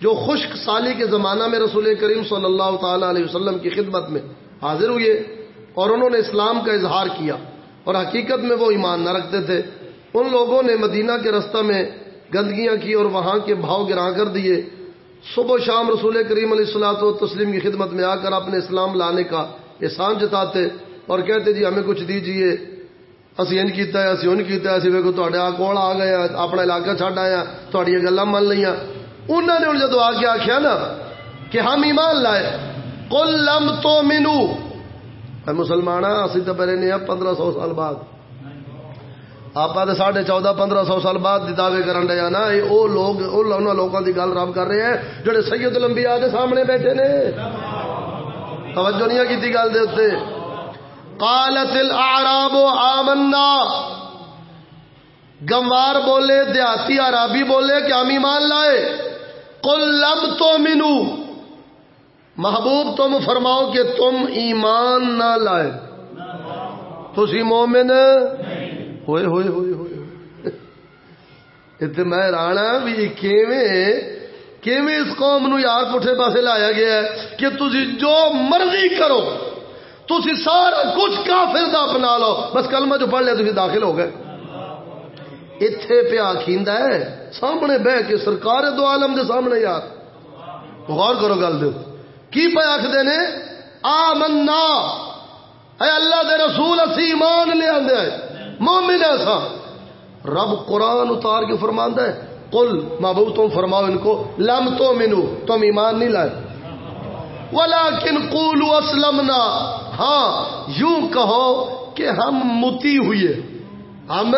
جو خشک سالی کے زمانہ میں رسول کریم صلی اللہ تعالی علیہ وسلم کی خدمت میں حاضر ہوئے اور انہوں نے اسلام کا اظہار کیا اور حقیقت میں وہ ایمان نہ رکھتے تھے۔ ان لوگوں نے مدینہ کے رستہ میں گندگیاں کی اور وہاں کے بھاؤ گراں کر دیے۔ صبح و شام رسول کریم علیہ السلاۃ و تسلیم کی خدمت میں آ کر اپنے اسلام لانے کا احسان جتاتے اور کہتے جی ہمیں کچھ دیجیے۔ اسی انج کیتا ہے اسی ان کیتا ہے اسی ویکو تواڈے کول آ گئے اپنا علاقہ چھڈ آیا تواڈی گلاں من لیاں انہوں نے جدو آ کے آخیا نا کہ ہم ایمان لائے قل لم تؤمنو اے مسلمان اسی تو پہلے نہیں پندرہ سو سال بعد آپ تو ساڑھے چودہ پندرہ سو سال بعد دعوے کرن ڈیا نا وہ لوگ انہوں لوگوں کی گل رب کر رہے ہیں جڑے سید لمبیا کے سامنے بیٹھے نے توجہ نہیں کی گل دے اتنے قالت الاعراب آمنا۔ گموار بولے، دیہاتی عرابی بولے کہ ہم ایمان لائے۔ قل لم تو منو محبوب، تم فرماؤ کہ تم ایمان نہ لائے۔ تھی مومن؟ ہوئے ہوئے ہوئے ہوئے۔ اتنے میں رانا بھی کیویں کیویں اس قوم نو یار پٹھے پاسے لایا گیا ہے کہ تھی جو مرضی کرو۔ تھی سارا کچھ کافر دا اپنا لو۔ بس کلمہ جو پڑھ لیا تھی داخل ہو گئے۔ اتے پیا کھیندا ہے، سامنے بہ کے سرکار دو عالم دے سامنے یار۔ غور کرو گل دے۔ کی پہ آخر نے؟ آمنا۔ اے اللہ دے رسول، اسی ایمان لے آندے مومن ایسا رب قرآن اتار کے فرماندا ہے، قل محبوب تم فرماؤ ان کو، لم تو منو تم ایمان نہیں لائے۔ ولیکن قولوا اسلمنا۔ ہاں یوں کہو کہ ہم متی ہوئے۔ ہم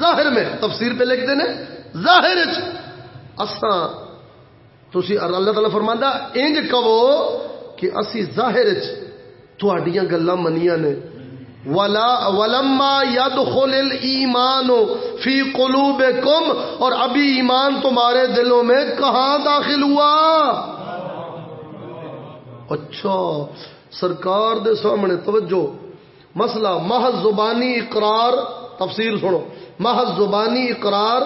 ظاہر میں، تفسیر پہ لکھ دینے۔ ظاہر اساں، تسی اللہ تعالی فرماندا انج کہو کہ اسی ظاہر تہاڈیاں گلاں منیاں نے۔ ولا، ولما يدخل الايمان في قلوبكم اور ابھی ایمان تمہارے دلوں میں کہاں داخل ہوا؟ اچھا۔ سرکار دے سامنے توجہ۔ مسئلہ محض زبانی اقرار تفسیر سنو۔ محض زبانی اقرار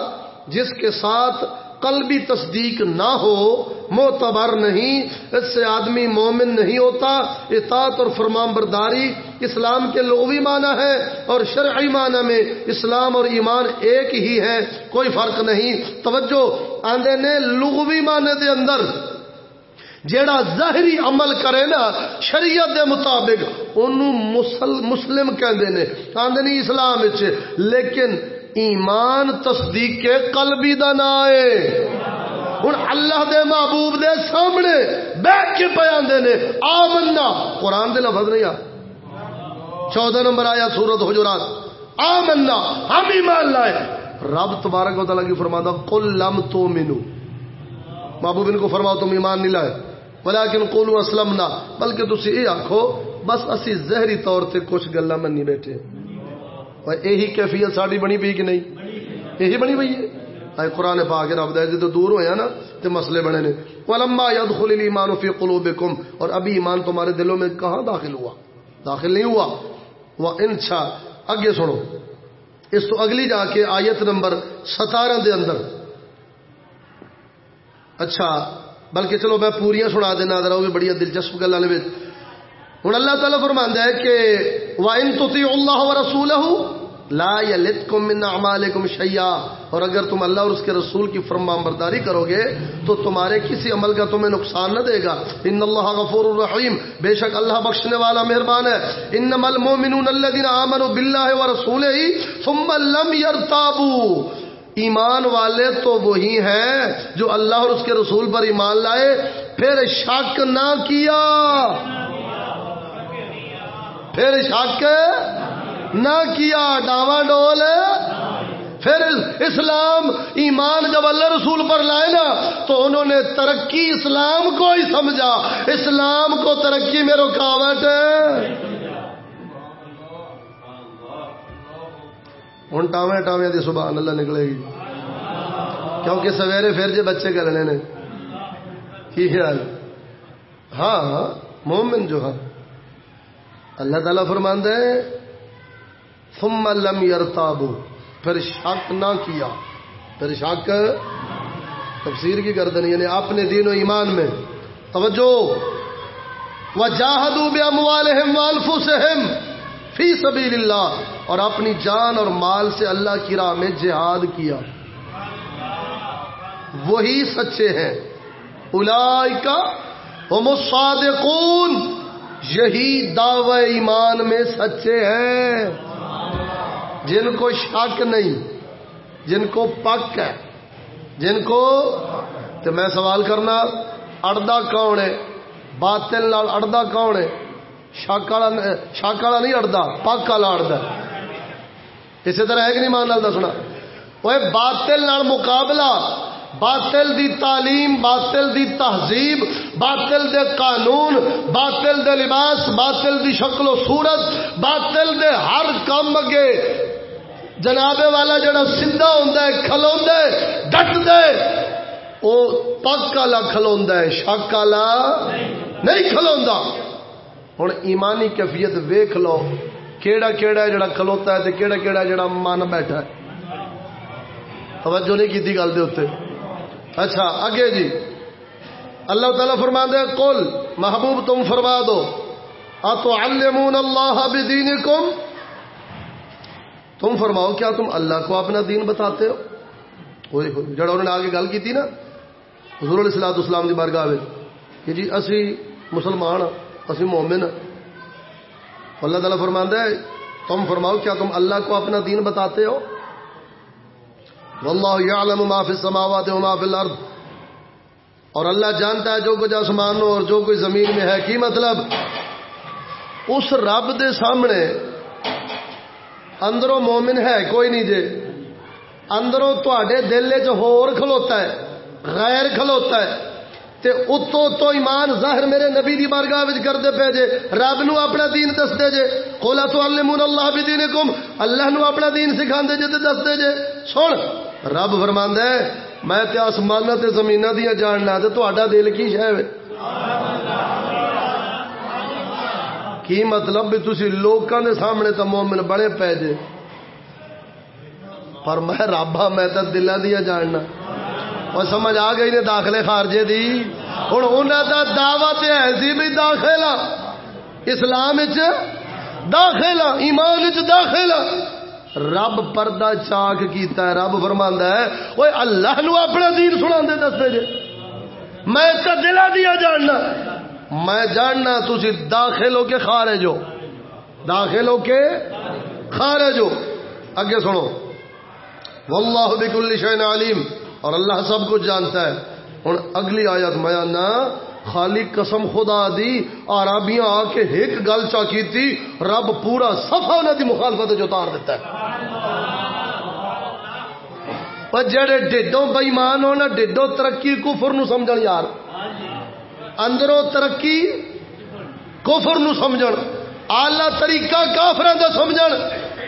جس کے ساتھ قلبی تصدیق نہ ہو، معتبر نہیں، اس سے آدمی مومن نہیں ہوتا۔ اطاعت اور فرمان برداری اسلام کے لغوی معنی ہے اور شرعی معنی میں اسلام اور ایمان ایک ہی ہے، کوئی فرق نہیں۔ توجہ، آندے نے لغوی معنی دے اندر جیڑا ظاہری عمل کرے نا، شریعت دے مطابق انہوں مسلم کہندے نے، آندے نہیں اسلام اچھے لیکن ایمان تصدیق قلبی دا نا ہے۔ اللہ دے محبوب دے سامنے بیٹھ کے پیاندے نے، آمنا۔ قرآن دے لفظ نہیں آ۔ چودہ نمبر آیا سورت حجرات۔ آمنا، ہم ایمان لائے۔ رب تبارک و تعالیٰ کی فرماتا قل لم تو منو محبوب ان کو فرماؤ، تم ایمان نہیں لائے۔ ولیکن قولوا اسلمنا، بلکہ تسی یہ آکھو بس اسی زہری طور تے کچھ گلاں منی بیٹھے۔ اور یہی کیفیت ساڈی بنی پئی کہ نہیں؟ یہی بنی پئی ہے؟ اے قرآن پا کے رب دے تو دور ہویا نا، تے مسئلے بنے نے۔ ولما يدخل الايمان في قلوبكم، اور ابھی ایمان تمہارے دلوں میں کہاں داخل ہوا؟ داخل نہیں ہوا۔ وہ انچھا اگے سنو۔ اس تو اگلی جا کے آیت نمبر ستارہ دے اندر۔ اچھا بلکہ چلو میں پوریا سنا دینا، ذرا وہ بھی بڑی دلچسپ گلا نے ہوں اللہ تعالیٰ فرماندا ہے کہ وَإِن تُطِيعُوا اللَّهَ وَرَسُولَهُ لا یلتکم من اعمالکم شیئا اور اگر تم اللہ اور اس کے رسول کی فرما برداری کرو گے، تو تمہارے کسی عمل کا تمہیں نقصان نہ دے گا۔ ان اللہ غفور الرحیم بے شک اللہ بخشنے والا مہربان ہے۔ انما المؤمنون الذين امنوا بالله ورسوله ثم لم يرتابوا۔ ایمان والے تو وہی ہیں جو اللہ اور اس کے رسول پر ایمان لائے۔ پھر شک نہ کیا۔ پھر شک نہ کیا۔ ڈاوا ڈول۔ پھر اسلام، ایمان جب اللہ رسول پر لائے نا، تو انہوں نے ترقی اسلام کو ہی سمجھا۔ اسلام کو ترقی میں رکاوٹ ہے۔ ہوں ٹاوے ٹاوے دی سبحان اللہ نکلے گی۔ کیونکہ سویرے پھر جی بچے کرنے نے۔ کی خیال؟ ہاں،, ہاں مومن جو ہاں۔ اللہ تعالیٰ فرماندہ ہے ثم لم يرتابوا پھر شک نہ کیا۔ پھر شک تفسیر کی گردن یعنی اپنے دین و ایمان میں۔ توجہ۔ وجاہدوا باموالہم والانفسہم فی سبیل اللہ اور اپنی جان اور مال سے اللہ کی راہ میں جہاد کیا۔ وہی سچے ہیں۔ اولئک هم الصادقون، یہی دعوی ایمان میں سچے ہیں۔ جن کو شک نہیں، جن کو پک ہے۔ جن کو، تو میں سوال کرنا، اڑدا کون ہے؟ باطل نال اڑدا کون ہے؟ شک والا شک والا نہیں اڑدا پک والا اڑدا اسی طرح ہے کہ نہیں مان لال دسنا؟ وہ باطل نال مقابلہ، باطل دی تعلیم، باطل دی تہذیب، باطل دے قانون، باطل دے لباس، باطل دی شکل و صورت، باطل دے ہر کام اگے۔ جنابے والا جڑا سیدھا ہوندا ہے، کھلوندا ہے ڈٹ دے او پک والا کھلوندا ہے شک والا نہیں کھلوندا۔ ہن ایمانی کیفیت ویکھ لو، کیڑا کیڑا ہے جڑا کھلوتا ہے تے کیڑا کیڑا جڑا من بیٹھا ہے۔ توجہ نہیں کیتی گل دے اوتے اچھا اگے جی۔ اللہ تعالیٰ فرما دے کل محبوب تم فرما دو۔ اتعلمون اللہ بدینکم؟ تم فرماؤ، کیا تم اللہ کو اپنا دین بتاتے ہو؟ جڑا انہوں نے آگے گل کی تھی نا، حضور علیہ السلام اسلام کی بارگاہ میں کہ جی اسی مسلمان ہاں۔ اسی مومن اللہ تعالیٰ فرما ہے، تم فرماؤ کیا تم اللہ کو اپنا دین بتاتے ہو؟ واللہ یعلم ما فی السماوات و ما فی الارض۔ اور اللہ جانتا ہے جو کچھ آسمانوں اور جو کچھ زمین میں ہے، کی مطلب؟ اس رب دے سامنے اندروں مومن ہے، کوئی نہیں جے۔ اندروں تے دل چ ہور کھلوتا ہے، غیر کھلوتا ہے۔ تے اتو تو ایمان ظاہر میرے نبی دی بارگاہ وچ کرتے پے جے، رب نو اپنا دین دستے جے۔ قولا تعلمون اللہ بدینکم اللہ نو اپنا دین سکھاندے جے تے دستے جے۔ سن، رب فرماندا ہے میں تے آسماناں تے زمیناں دیاں جاننا تے تہاڈا دل کی شے وے کی مطلب بھی تسی لوکاں دے سامنے تے مومن بڑے پے جے؟ پر میں رب ہاں میں تے دلاں دیاں جاننا اور سمجھ آ گئی نے داخلے خارجے دی۔ ہوں انہوں کا دعوت ہے سی بھی داخلہ۔ اسلام داخلہ، ایمان داخلہ۔ رب پردہ چاک کیتا ہے، رب فرماندا ہے وہ اللہ نو اپنا دین سنا دے دستے جے میں تو دلا دیا جاننا۔ میں جاننا تھی داخل ہو کے خارج ہو۔ داخل ہو کے خارج ہو۔ اگے سنو۔ واللہ بکل شین علیم۔ اور اللہ سب کچھ جانتا ہے۔ ہوں اگلی آیت میں نہ خالی قسم خدا دی، عربیاں آ کے ایک گل چا کی تھی، رب پورا صفا انہوں دی مخالفت اتار دیتا ہے۔ پر جڑے ڈیڈوں بےمان ہونا ڈیڈوں ترقی کفر نو سمجھ یار۔ اندروں ترقی کفر نو سمجھ آلہ طریقہ کافران دا سمجھ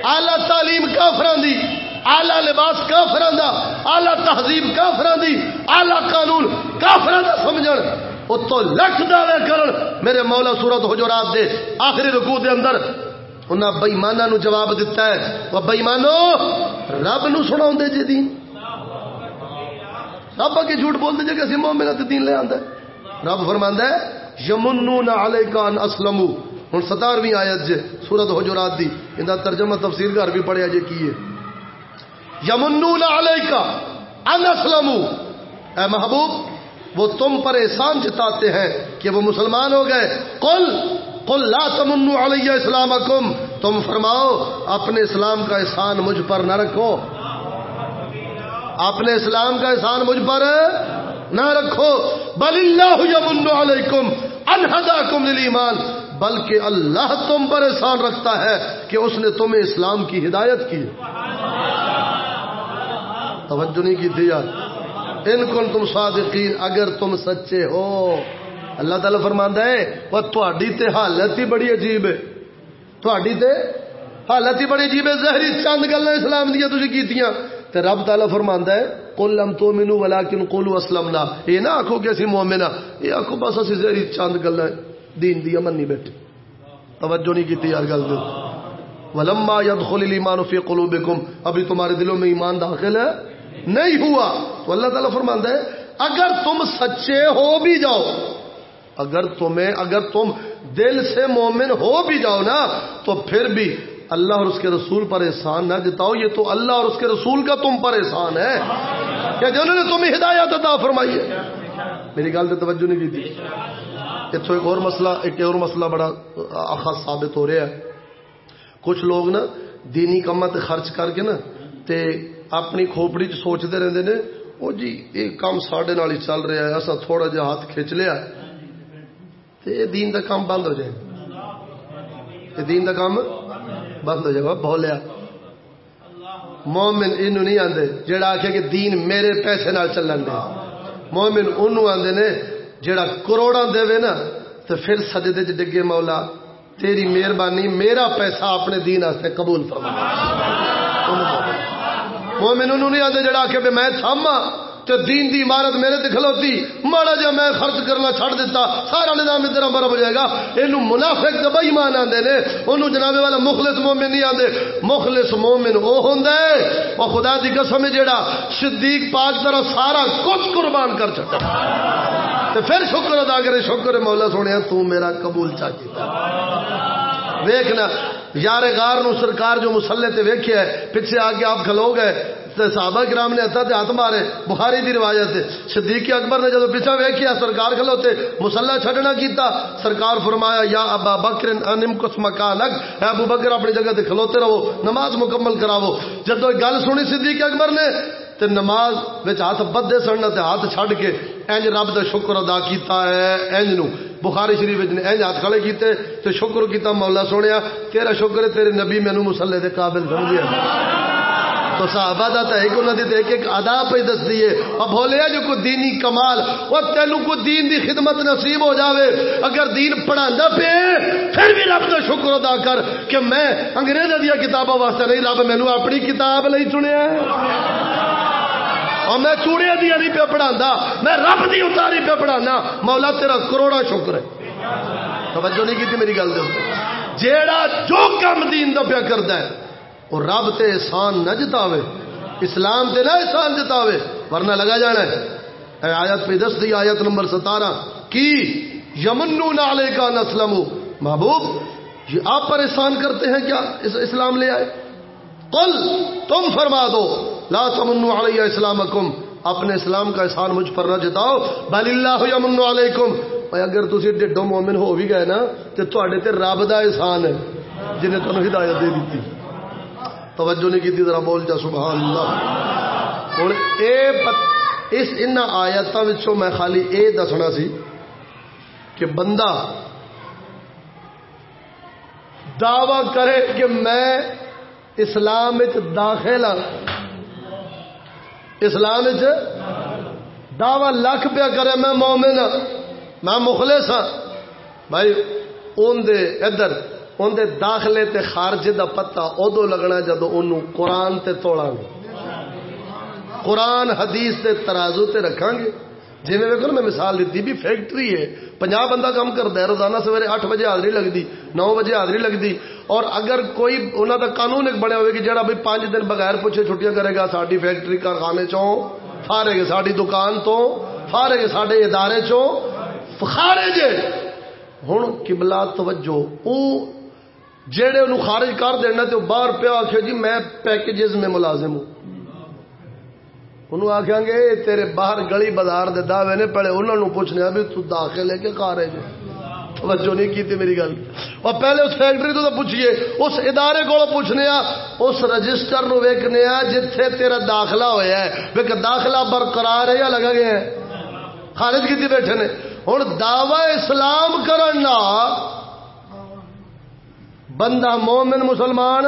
آلہ تعلیم کافران دی۔ آلہ لباس کافران دا، آلہ تہذیب کافران دی، آلہ قانون کافران دا سمجھن۔ او تو لکھ دعوے کرن۔ میرے مولا صورت حجرات دے آخری رکوع دے اندر انہاں بے نو جواب دیتا ہے۔ وہ بے رب نو سناوندے جے دین۔ رب کے جھوٹ بول دے جے کہ اسی مومن تے دین لے آندا ہے۔ رب فرماندا ہے، یمنون علیک ان اسلموا ہن 17ویں آیت جے سورۃ حجرات دی۔ اندا ترجمہ تفسیر گھر بھی پڑھیا جے کی ہے یمنون علیک ان اسلموا اے محبوب، وہ تم پر احسان جتاتے ہیں کہ وہ مسلمان ہو گئے۔ قل قل لا تمنوا علی اسلامکم۔ تم فرماؤ، اپنے اسلام کا احسان مجھ پر نہ رکھو۔ اپنے اسلام کا احسان مجھ پر نہ رکھو۔ بل اللہ یمن علیکم، ان ہداکم للایمان۔ بلکہ اللہ تم پر احسان رکھتا ہے کہ اس نے تمہیں اسلام کی ہدایت کی۔ توجہ نہیں کی تھی یار۔ ان کن تم صادقین، اگر تم سچے ہو۔ اللہ تعالی فرماندا ہے، وہ تہاڈی تے حالت ہی بڑی عجیب ہے۔ تہاڈی تے حالت ہی بڑی عجیب ہے۔ زہری چند گلاں اسلام دیاں تسی کیتیاں۔ تے رب تعالی فرماندا ہے، قل لم تؤمنوا ولكن قولوا اسلمنا۔ یہ نہ آکھو کہ اسی مومن ہاں یہ آکھو بس اسی زہری چند گلاں دین دی منی بیٹھے۔ توجہ نہیں کیتی یار گل دے ولما يدخل الايمان في قلوبكم ابھی تمہارے دلوں میں ایمان داخل ہے۔ نہیں ہوا تو اللہ تعالیٰ فرماندا ہے، اگر تم سچے ہو بھی جاؤ، اگر تمہیں، اگر تم دل سے مومن ہو بھی جاؤ نا، تو پھر بھی اللہ اور اس کے رسول پر احسان نہ جتاؤ یہ تو اللہ اور اس کے رسول کا تم پر احسان ہے۔ کہ جنہوں نے تمہیں ہدایت عطا فرمائی ہے؟ میری گل تو توجہ نہیں کی تھی۔ اتوں ایک اور مسئلہ، ایک اور مسئلہ بڑا خاص ثابت ہو رہا ہے۔ کچھ لوگ نا، دینی کما خرچ کر کے نا، تے اپنی کھوپڑی چ سوچتے رہتے ہیں وہ جی یہ کام سڈے ہی چل رہا ہے اصا تھوڑا جہا ہاتھ کھچ لیا تے دین دا کام بند ہو جائے تے دین دا کام بند ہو جائے بولیا مومن یہ نہیں آتے جہاں آخیا کہ دین میرے پیسے نال چلن دے مومن انہوں آتے نے جہاں کروڑا دے نا تو پھر سجدے چ ڈگے مولا تیری مہربانی میرا پیسہ اپنے دین واسطے قبول فرما مومن انہوں نہیں آتے جڑا کہ میں تھاما تو دین دی عمارت میرے تے کھلوتی۔ ماڑا جا میں خرچ کرنا چھڑ دیتا۔ سارا نظام ادھر برف ہو جائے گا۔ یہ منافق تو بئی مان آتے نے۔ انہوں جناب والا مخلص مومن نہیں آتے مخلص مومن وہ ہوں وہ خدا دی قسم جیڑا صدیق پاک طرح سارا کچھ قربان کر چکا تو پھر شکر ادا کرے، شکر مولا سونے تو میرا قبول چا چاہیے ویکنا یار غار نو سرکار جو مسلے تے ویکھیا ہے، پیچھے آ کے آپ کھلو گئے۔ تے صحابہ کرام نے ہتھا تے ہاتھ مارے، بخاری دی روایت ہے۔ صدیق اکبر نے جب پیچھے ویکھیا، سرکار کھلوتے مسلح چھڈنا کیتا، سرکار فرمایا، یا ابا بکر، انم کس مکانک۔ اے ابو بکر، اپنی جگہ تے کھلوتے رہو، نماز مکمل کراو جب گل سنی صدیق اکبر نے تے نماز وچ ہاتھ بدے سڑنا تے ہاتھ چھڈ کے انج رب دا شکر ادا کیتا ہے انج نو بخاری شریف نے انج ہاتھ کھڑے کیتے تے شکر کیتا مولا سونیا، تیرا شکر ہے تیرے نبی مینوں مصلی دے قابل سمجھیا تو صحابہ دا تے ایک انہاں دی تے ایک ایک ادا پہ دس دیے اب بولیا جو کو دینی کمال، او تینو کو دین دی خدمت نصیب ہو جاوے۔ اگر دین پڑھاندا پے پھر بھی رب دا شکر ادا کر کہ میں انگریزاں دی کتاباں واسطے نہیں، رب مینوں اپنی کتاب لئی چنیا۔ اور میں چوڑیاں دیا نہیں پہ پڑھا میں رب دی اتاری پہ پڑھانا مولا، تیرا کروڑا شکر ہے۔ توجہ نہیں کی میری گل دے جیڑا جو کم دین دا پیا کرتا ہے وہ رب تے احسان نہ جتاوے، اسلام تے نہ احسان جتاوے، ورنہ لگا جانا ہے۔ اے آیت پہ دس دی آیت نمبر ستارہ، کی یمنو نالے کا نسلم محبوب، یہ آپ پر احسان کرتے ہیں کیا اسلام لے آئے؟ قل، تم فرما دو۔ لا تمنو علی اسلامکم۔ اپنے اسلام کا احسان مجھ پر نہ جتاؤ۔ بل اللہ یمن علیکم۔ اگر تسی ڈڈو مومن ہو بھی گئے نا، تے تواڈے تے رب دا احسان ہے جنے تانوں ہدایت دے دتی توجہ نہیں کیتی، ذرا بول جا سبحان اللہ ہن اے پت اس ان آیاتاں وچوں میں خالی اے دسنا سی کہ بندہ دعوی کرے کہ میں اسلام داخل اسلام دعوی لکھ پیا کرے، میں مومن ہاں میں مخلص ہاں۔ بھائی اندر ادھر اندر داخلے تے خارجے دا پتہ ادو لگنا جدو ان قرآن تے توڑا گے۔ قرآن، حدیث دے ترازو تے رکھاں گے۔ جی میں ویکو میں مثال دیتی بھی فیکٹری ہے پنجا بندہ کام کرتا ہے، روزانہ سویرے اٹھ بجے حاضری لگتی، نو بجے حاضری لگتی۔ اور اگر کوئی انہوں کا قانون ایک بنیا ہوئے کہ جہاں بھی پانچ دن بغیر پوچھے چھٹیاں کرے گا ساری فیکٹری، کارخانے چوں فارے گے ساری دکان تو فارے گے سارے ادارے چوں فخارے جے ہوں کبلا توجہ وہ جہے انہوں خارج کر دینا تو باہر پیا آخر جی میں پیکجز میں ملازم ہوں۔ انہوں آخیا گے تیرے باہر گلی بازار دے دعوے نے پہلے انہوں نے پوچھنے بھی تو داخل ہے کہ کھا جی توجہ نہیں کی میری گل۔ اور پہلے اس فیکٹری تو پوچھئے، اس ادارے کو پوچھنے اس رجسٹر نو ویکنے جتھے تیرا داخلہ ہویا ہے۔ ویک داخلہ برقرار ہے یا لگا گیا ہے؟ خارج کی بیٹھے نے۔ ہوں دعوی اسلام کرنا بندہ مومن مسلمان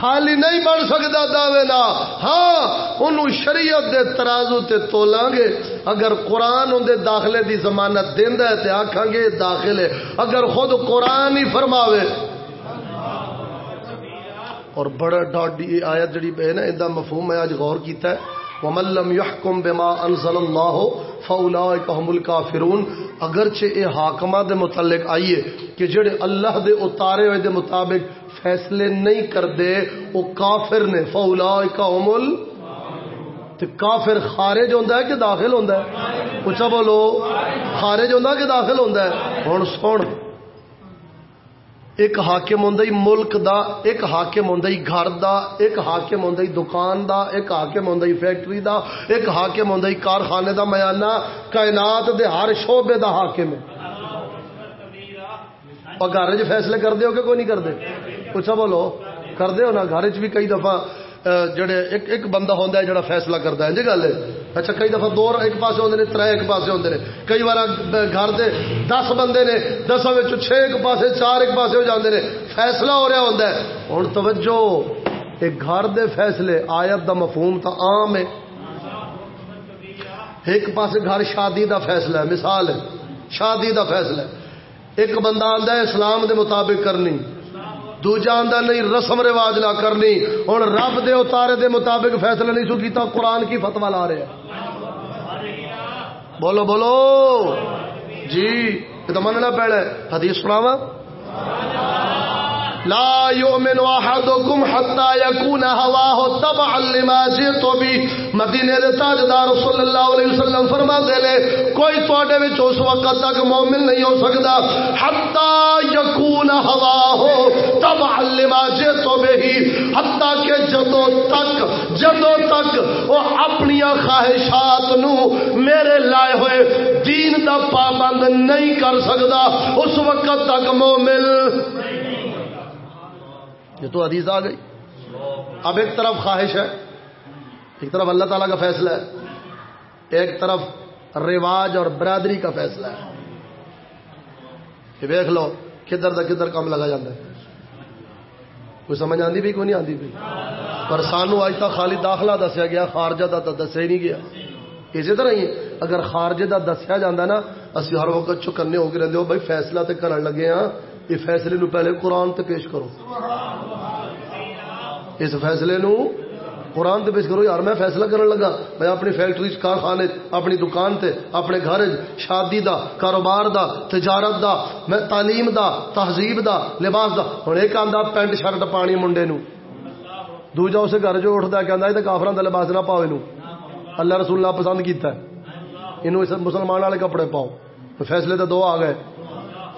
خالی نہیں بن سکتا دعوے نہ ہاں ان شریعت دے ترازو تے تولاں گے۔ اگر قرآن اندر داخلے دی ضمانت دینا ہے تے آکھاں گے داخلے اگر خود قرآن ہی فرماوے۔ اور بڑا ڈاڈی آیت جڑی ہے نا اندا مفہوم ہے اج غور کیتا ہے۔ ومن لم يحكم بما انزل الله فاولئك هم الكافرون اگرچہ اے حاکمہ دے متعلق آئیے کہ جڑے اللہ دے اتارے ہوئے دے مطابق فیصلے نہیں کرتے وہ کافر نے۔ فولا کا امل کافر خارج ہوتا ہے کہ داخل ہوتا ہے؟ پوچھا بولو، خارج ہوتا کہ داخل ہوتا ہے؟ ہوں سن۔ ایک حاکم ہوں ملک دا، ایک حاکم ہوں گھر دا، ایک حاکم ہوں دکان دا، ایک حاکم ہوں فیکٹری دا، ایک حاکم ہوں کارخانے دا میانہ، کائنات دے ہر شعبے دا حاکم ہے۔ اور گھر چ فیصلے کرتے ہو کہ کوئی نہیں کرتے پوچھا بولو کرتے ہو نا؟ گھر چ بھی کئی دفعہ جڑے ایک ایک بندہ ہوتا ہے جڑا فیصلہ کرتا ہے جی گل ہے اچھا کئی دفعہ دو ایک پاس ہوتے ہیں تر ایک پاس ہوتے ہیں کئی بار گھر دے دس بندے نے دسوں چھ ایک پاس چار ایک پاس ہو جاتے ہیں فیصلہ ہو رہا ہوتا ہے ہوں توجہ ایک گھر دے فیصلے آیت دا مفہوم تو عام ہے ایک پاس گھر شادی دا فیصلہ ہے مثال ہے شادی دا فیصلہ ہے ایک بندہ آتا ہے اسلام دے مطابق کرنی دوجا آدھا نہیں، رسم رواج نہ کرنی۔ ہوں رب دے اتارے دے مطابق فیصلہ نہیں سو کیتا، قرآن کی فتوا لا رہے بولو بولو۔ جی یہ تو مننا پینا حدیث سناوا لا يؤمن احدكم حتى يكون هواه تبعا لما جئت به. مدینے دے تاجدار صلی اللہ علیہ وسلم فرماتے نے، کوئی تواڈے وچ اس وقت تک مومن نہیں ہو سکدا. حتى يكون هواه تبعا لما جئت به. حتى کہ جدوں تک جدوں تک وہ اپنی خواہشات نو میرے لائے ہوئے دین دا پابند نہیں کر سکدا. اس وقت تک مومن یہ تو حدیث آ گئی۔ اب ایک طرف خواہش ہے، ایک طرف اللہ تعالیٰ کا فیصلہ ہے، ایک طرف رواج اور برادری کا فیصلہ ہے۔ کہ دیکھ لو، کدھر دا کدھر کام لگا جاتا ہے۔ کوئی سمجھ آتی بھی، کوئی نہیں آتی بھی۔ پر سانو اج تک خالی داخلہ دسیا گیا، خارجہ دا تو دسیا ہی نہیں گیا۔ اسی طرح ہی اگر خارجے دا دسیا جاتا نا، اسی ہر وقت چکنے ہو کے رہتے ہو، بھائی فیصلہ تو کرن لگے ہاں۔ یہ فیصلے نو پہلے قرآن تے پیش کرو۔ اس فیصلے نو قرآن تے پیش کرو، یار میں فیصلہ کرنے لگا، میں اپنی فیکٹری کارخانے اپنی دکان تے، اپنے گھر شادی دا، کاروبار دا، تجارت دا، میں تعلیم دا، تہذیب دا، لباس دا۔ ہوں ایک آدھا پینٹ شرٹ پانی منڈے نو۔ دوجا اسے گھر جو اٹھتا کہ یہ کافران کا لباس نہ پاؤ یہ اللہ رسول اللہ پسند کیتا ہے۔ یہ مسلمان والے کپڑے پاؤ۔ فیصلے تے دو آ گئے۔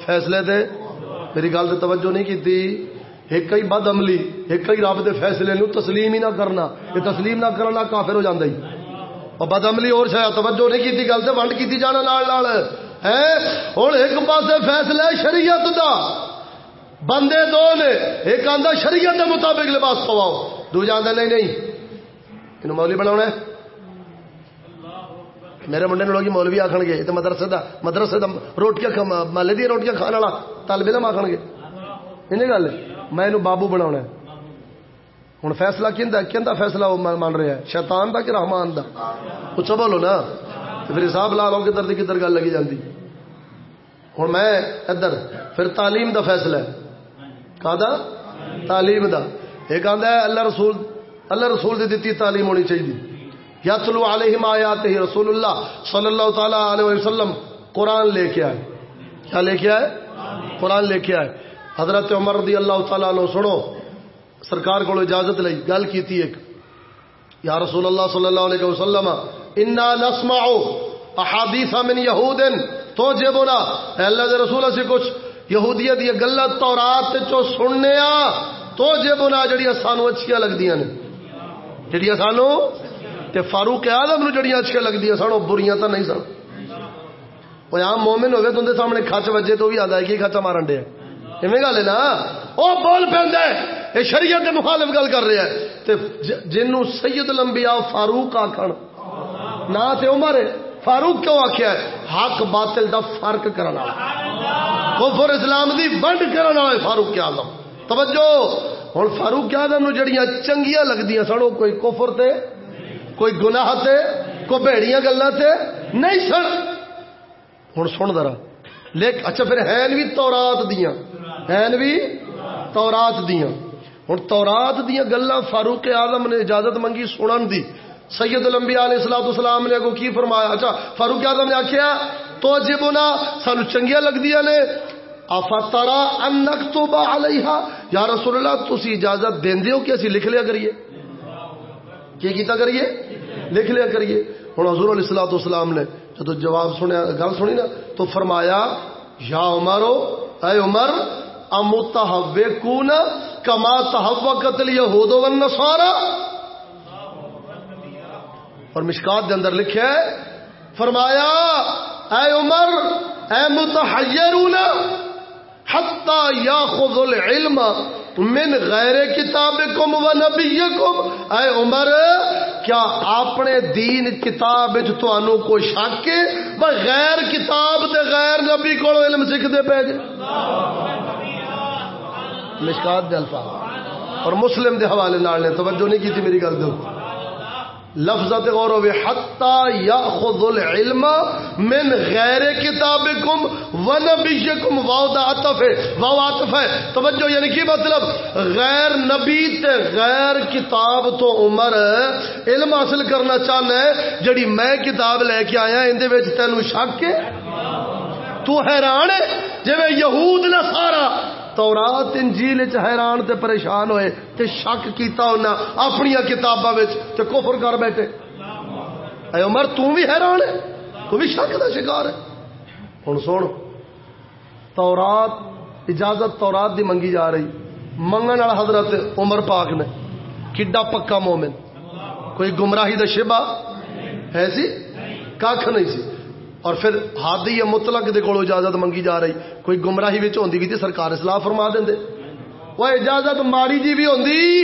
فیصلے تے میری گل توجہ نہیں کی ایک ہی بد عملی، ایک ہی رب کے فیصلے نو تسلیم ہی نہ کرنا۔ یہ تسلیم نہ کرنا کافر ہو جاتا ہی۔ اور بد عملی اور شاید توجہ نہیں کی گل سے ونڈ کی جانا نال نال۔ ہے؟ ہوں ایک پاس فیصلہ شریعت دا۔ بندے دو نے، ایک آدھا شریعت کے مطابق لباس پواؤ۔ دو جانا نہیں نہیں۔ یہ مولی بنا میرے منڈے نے لوگ مولوی آخر گے تو مدرسے دا مدرسے دا روٹیاں محلے دیا روٹیاں کھانے والا طالب علم آخر گے۔ ان گل، میں بابو بنا ہوں فیصلہ کہ فیصلہ وہ من رہا ہے شیطان دا کہ رحمان دا؟ پوچھو بولو نا پھر حساب لا لو کدھر کدھر گل لگی جاتی ہوں میں ادھر، پھر تعلیم دا فیصلہ ہے۔ کا تعلیم دا۔ ایک آدھا ہے، اللہ رسول اللہ رسول دی دیتی تعلیم ہونی چاہیے یا تلو علیہم آیات ہی رسول اللہ صلی اللہ تعالی علیہ وسلم، قرآن لے کے آئے۔ کیا لے کے آئے؟ قرآن لے کے آئے۔ حضرت عمر رضی اللہ تعالیٰ عنہ، سنو، سرکار کو اجازت لئی، گل کی تھی ایک۔ یا رسول اللہ صلی اللہ علیہ وسلم، انا نسمع احادیث من یہود تو جے بولا اے اللہ دے رسول سے کچھ یہودیت، یہ گلت تورات چو سننے آ تو جے بولا جڑیاں سانو اچھیاں لگدیاں نے۔ جڑیاں سانو تے فاروق اعظم نو جڑیاں اچھیاں لگدیاں سانو بریاں تا نہیں سن۔ وہ عام مومن ہوئے تو اندے سامنے کھچ وجے تو بھی آدھا ہے کہ کھچا مارن دے۔ ایویں گل ہے نا؟ او بول پیندا ہے، اے شریعت دے مخالف گل کر رہا ہے۔ تے جنوں سید الانبیاء فاروق آکھن نہ تے عمر ہے۔ فاروق کیوں آخیا ہے؟ حق باطل دا فرق کرنا کفر اسلام دی ونڈ کرنا ہے فاروق کے آزم توجہ! ہوں فاروق کے آزم نو جڑیاں چنگیاں لگدیاں سن وہ کوئی کفر تے کوئی گناہ تے، کوئی بھڑیاں گلاں تے نہیں سن۔ ہوں سن ذرا۔ لیک اچھا پھر ہیں بھی تورات دیاں۔ ہیں بھی تورات دیاں۔ ہوں تورات دیاں گلاں فاروق اعظم نے اجازت منگی سنن دی۔ سید الانبیاء علیہ الصلوۃ والسلام نے کو کی فرمایا؟ اچھا فاروق اعظم نے آکھیا تو جبنا سانو چنگیاں لگدیاں نے۔ افترا ان نكتب علیہا۔ یا رسول اللہ، تسی اجازت دیندے ہو کہ اسی لکھ لیا کریے؟ کی کیتا کریے؟ لکھ لیا کریے۔ ہن حضور علیہ الصلوۃ والسلام نے جب جواب سنیا، گل سنی نا، تو فرمایا، یا عمرو اے عمر، امتحوکون کما تحوکت الیہود والنصارى اور مشکات دے اندر لکھے فرمایا، اے عمر، اے متحیرون، حتی یاخذ العلم من غیر کتابکم و نبیکم۔ اے عمر، کیا اپنے دین کتاب وچ تانوں کوئی شک ہے؟ غیر کتاب تے غیر نبی کولو علم سیکھدے پے جے۔ مشکات دے الفاظ۔ اور مسلم دے حوالے نال نے توجہ نہیں کیتی میری گل دے لفظت غور و حتی یاخذ العلم من غیر کتابکم و نبیکم، واو دا عطف ہے، واو عطف ہے۔ توجہ یعنی کی مطلب؟ غیر نبی تے غیر کتاب تو عمر علم حاصل کرنا چاہنا ہے، جڑی میں کتاب لے کے آیا، اندے وچ تینوں شک ہے؟ تو حیران ہے، جویں یہود نصارا تورات، انجیل چ حیران تے پریشان ہوئے تے شک کیتا انہاں اپنی کتاباں وچ تے کفر کر بیٹھے۔ اے عمر تو بھی حیران ہے؟ تو بھی شک دا شکار ہے۔ ہن سن، تورات، اجازت تورات دی منگی جا رہی۔ منگن والا حضرت عمر پاک نے۔ کڈا پکا مومن؟ کوئی گمراہی دا شبہ؟ ہے سی؟ کھ نہیں سی۔ اور پھر ہادی مطلق دے کولو اجازت منگی جا رہی۔ کوئی گمراہی وچ ہوندی بھی سرکار اصلاح فرما دیندے وہ اجازت ماڑی جی بھی ہوندی،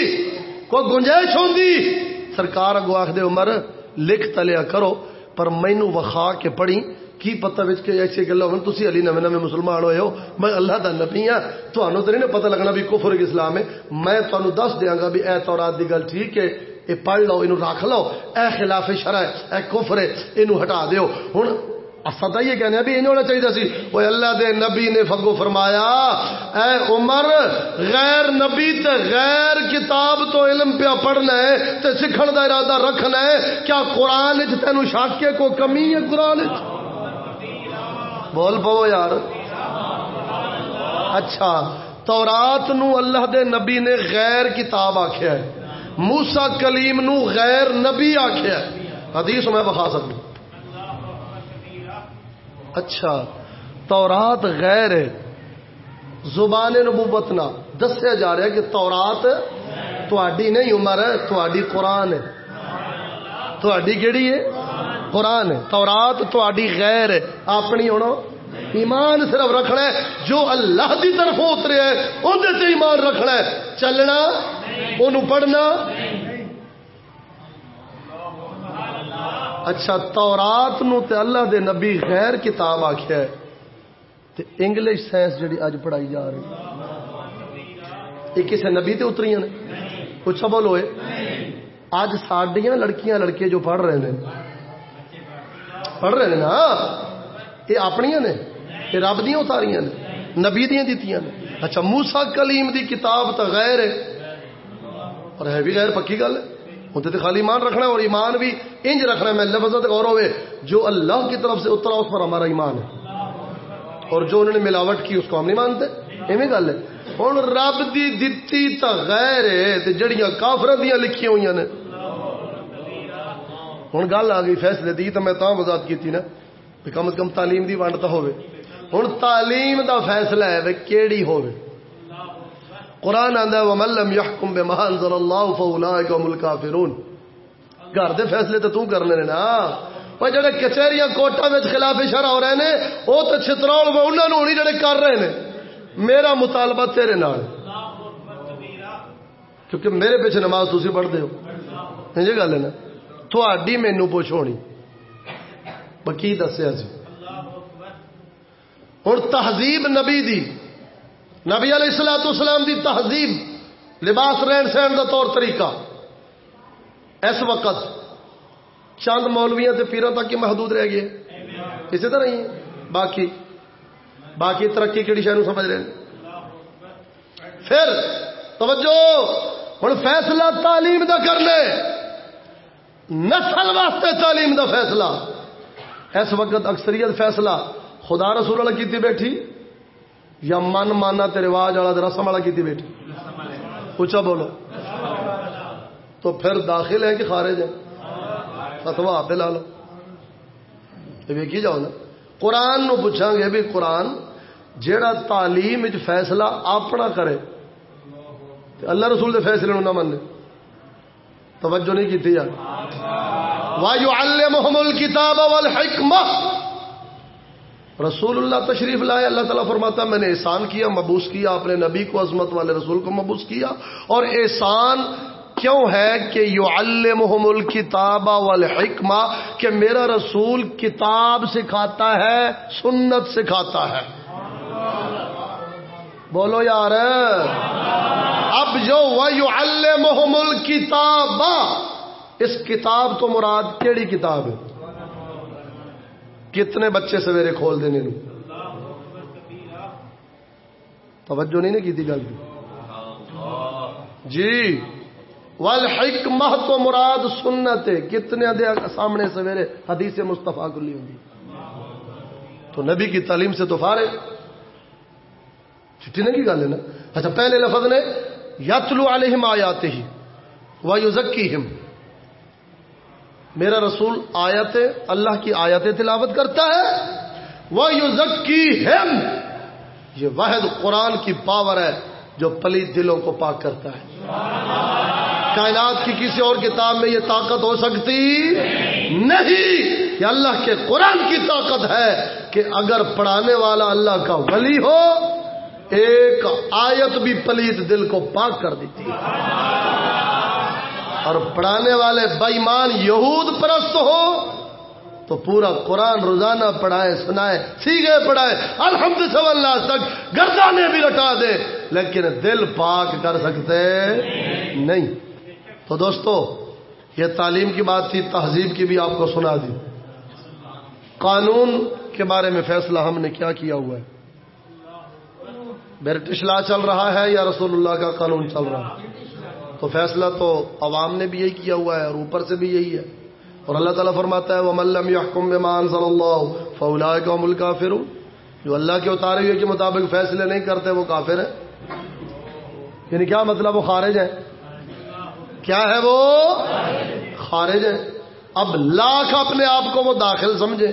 کوئی گنجائش ہوندی۔ سرکار اگو آخ دے عمر، لکھ تلیا کرو، پر مینو وخا کے پڑھی۔ کی پتہ وچ کہ ایسی گلا ہن؟ تسی علی نویں نویں مسلمان ہوئے ہو، میں اللہ دا نبی ہاں۔ تانوں تے نہیں پتہ لگنا بھی کفر اسلام ہے۔ میں تانوں دس دیاں گا بھی اے تورات دی گل ٹھیک ہے، اے پڑھ لو اینو رکھ لو۔ اے خلاف شرع ہے، اے کفر ہے اینو ہٹا دیو۔ ہن سدا یہ کہنے بھی نہیں ہونا چاہیے سی وہ اللہ دے نبی نے فگو فرمایا، اے عمر، غیر نبی تے غیر کتاب تو علم پیا پڑھنا ہے تے سکھن دا ارادہ رکھنا ہے۔ کیا قرآن وچ تینوں شک کے کوئی کمی ہے قرآن بول پو یار۔ اچھا تورات نو اللہ دے نبی نے غیر کتاب آکھیا ہے۔ موسا کلیم نو غیر نبی آکھیا ہے۔ حدیث میں بخا سکوں اچھا تورات غیر ہے۔ زبان نبوت نہ دسیا جا رہا ہے کہ تورات تھی نہیں عمر ہے تھی قرآن ہے۔ تھی کہڑی ہے؟ قرآن ہے۔ تورات تھی غیر ہے۔ اپنی ہوں ایمان صرف رکھنا ہے۔ جو اللہ کی طرف اترے ہے اندر سے ایمان رکھنا ہے۔ چلنا انہوں پڑھنا اچھا تورات نو تے اللہ دے نبی غیر کتاب آخیا ہے۔ تے انگلش سائنس جڑی اج پڑھائی جا رہی یہ کسی نبی تے اتری نے؟ کچھ بولو اج سڈیا لڑکیاں لڑکے جو پڑھ رہے ہیں پڑھ رہے ہیں نا؟ یہ اپنی نے؟ یہ رب دیا اتاریاں نے؟ نبی دیا دیتی نے؟ اچھا موسا کلیم دی کتاب تو غیر ہے۔ اور ہے بھی غیر، پکی گل ہے۔ ہوتے تو خالی ایمان رکھنا ہے اور ایمان بھی انج رکھنا ہے۔ میں لفظ غور ہوئے، جو اللہ کی طرف سے اترا، اس پر ہمارا ایمان ہے۔ اور جو انہوں نے ملاوٹ کی، اس کو ہم نہیں مانتے۔ ایویں گل ہے۔ ہوں رب دی دتی تا غیر ہے جڑیاں کافر دیا لکھی ہوئی نے۔ ہوں گل آ گئی، فیصلے دی، تو میں تا وضاحت کی نا کم از کم تعلیم دی ونڈ تو ہوے ہوں تعلیم دا فیصلہ ہے کیڑی ہوے قرآن آدھا وملم یحکم بما انزل اللہ فاولئک هم الکافرون گھر دے فیصلے تو تو کرنے نے نا۔ پر جڑے کچہریاں کوٹا وچ خلاف شرع ہو رہے نے او تے چھترول میں انہاں نوں نہیں جڑے کر رہے نے۔ میرا مطالبہ تیرے نال۔ کیونکہ میرے پیچھے نماز تسی پڑھدے ہو۔ یہ جی گل ہے نا۔ تھوڑی مینو پوچھ ہونی۔ بکی دسیا جی۔ سی ہوں تہذیب نبی دی۔ نبی علیہ السلاۃ اسلام دی تہذیب، لباس رہن سہن کا طور طریقہ۔ اس وقت چند مولویاں تے پیروں تک ہی محدود رہ گئے۔ اسی طرح ہی۔ باقی باقی ترقی کہڑی شہر سمجھ رہے ہیں؟ پھر، توجہ ہوں فیصلہ تعلیم دا کر لے نسل واسطے تعلیم دا فیصلہ۔ اس وقت اکثریت فیصلہ خدا رسول والا کی بیٹھی۔ یا من مانا تے رواج والا رسم والا کی بیٹھی پوچھا بولو۔ تو پھر داخل ہے کہ خارج ہے؟ فتوا آپ لا لو ویکھی جاؤ نا۔ قرآن نو پوچھا گے بھی قرآن جیڑا تعلیم فیصلہ اپنا کرے۔ اللہ رسول دے فیصلے نو نہ من توجہ نہیں کی یار وایو الم الکتاب والحکمہ رسول اللہ تشریف لائے، اللہ تعالیٰ فرماتا میں نے احسان کیا، مبوس کیا، اپنے نبی کو، عظمت والے رسول کو مبوس کیا۔ اور احسان کیوں ہے کہ یو المحم الکتاب والحکمہ، کہ میرا رسول کتاب سکھاتا ہے، سنت سکھاتا ہے۔ بولو یار۔ اب جو وہ المحم الکتاب اس کتاب تو مراد کیڑی کتاب ہے؟ کتنے بچے سویرے کھول دینے نو؟ توجہ نہیں کی تھی گل جی۔ والحکمہ تو مراد سنت، کتنے دے سامنے سویرے حدیث مصطفیٰ کلی ہوں تو نبی کی تعلیم سے تو فارے چھٹی نہیں کی گل ہے نا؟ اچھا پہلے لفظ نے، یتلو علیہم آیات ہی ویزکیہم میرا رسول آیت اللہ کی آیت تلاوت کرتا ہے۔ وہ یو یہ واحد قرآن کی پاور ہے جو پلی دلوں کو پاک کرتا ہے۔ کائنات کی کسی اور کتاب میں یہ طاقت ہو سکتی نہیں۔ یہ اللہ کے قرآن کی طاقت ہے کہ اگر پڑھانے والا اللہ کا ولی ہو، ایک آیت بھی پلیت دل کو پاک کر دیتی۔ ہے اور پڑھانے والے بےمان یہود پرست ہو تو پورا قرآن روزانہ پڑھائے، سنائے، سیگے پڑھائے الحمد اللہ تک گردانے بھی لٹا دے، لیکن دل پاک کر سکتے نہیں۔ تو دوستو، یہ تعلیم کی بات تھی، تہذیب کی بھی آپ کو سنا دی۔ قانون کے بارے میں فیصلہ ہم نے کیا کیا ہوا ہے؟ برٹش لا چل رہا ہے یا رسول اللہ کا قانون چل رہا ہے؟ تو فیصلہ تو عوام نے بھی یہی کیا ہوا ہے اور اوپر سے بھی یہی ہے۔ اور اللہ تعالیٰ فرماتا ہے وہ ملم یحکم بمان صلی اللہ فولا کا ملک کافر جو اللہ کے اتارے ہوئے کے مطابق فیصلے نہیں کرتے، وہ کافر ہے یعنی کیا مطلب؟ وہ خارج ہے کیا ہے وہ؟ خارج ہے اب لاکھ اپنے آپ کو وہ داخل سمجھے۔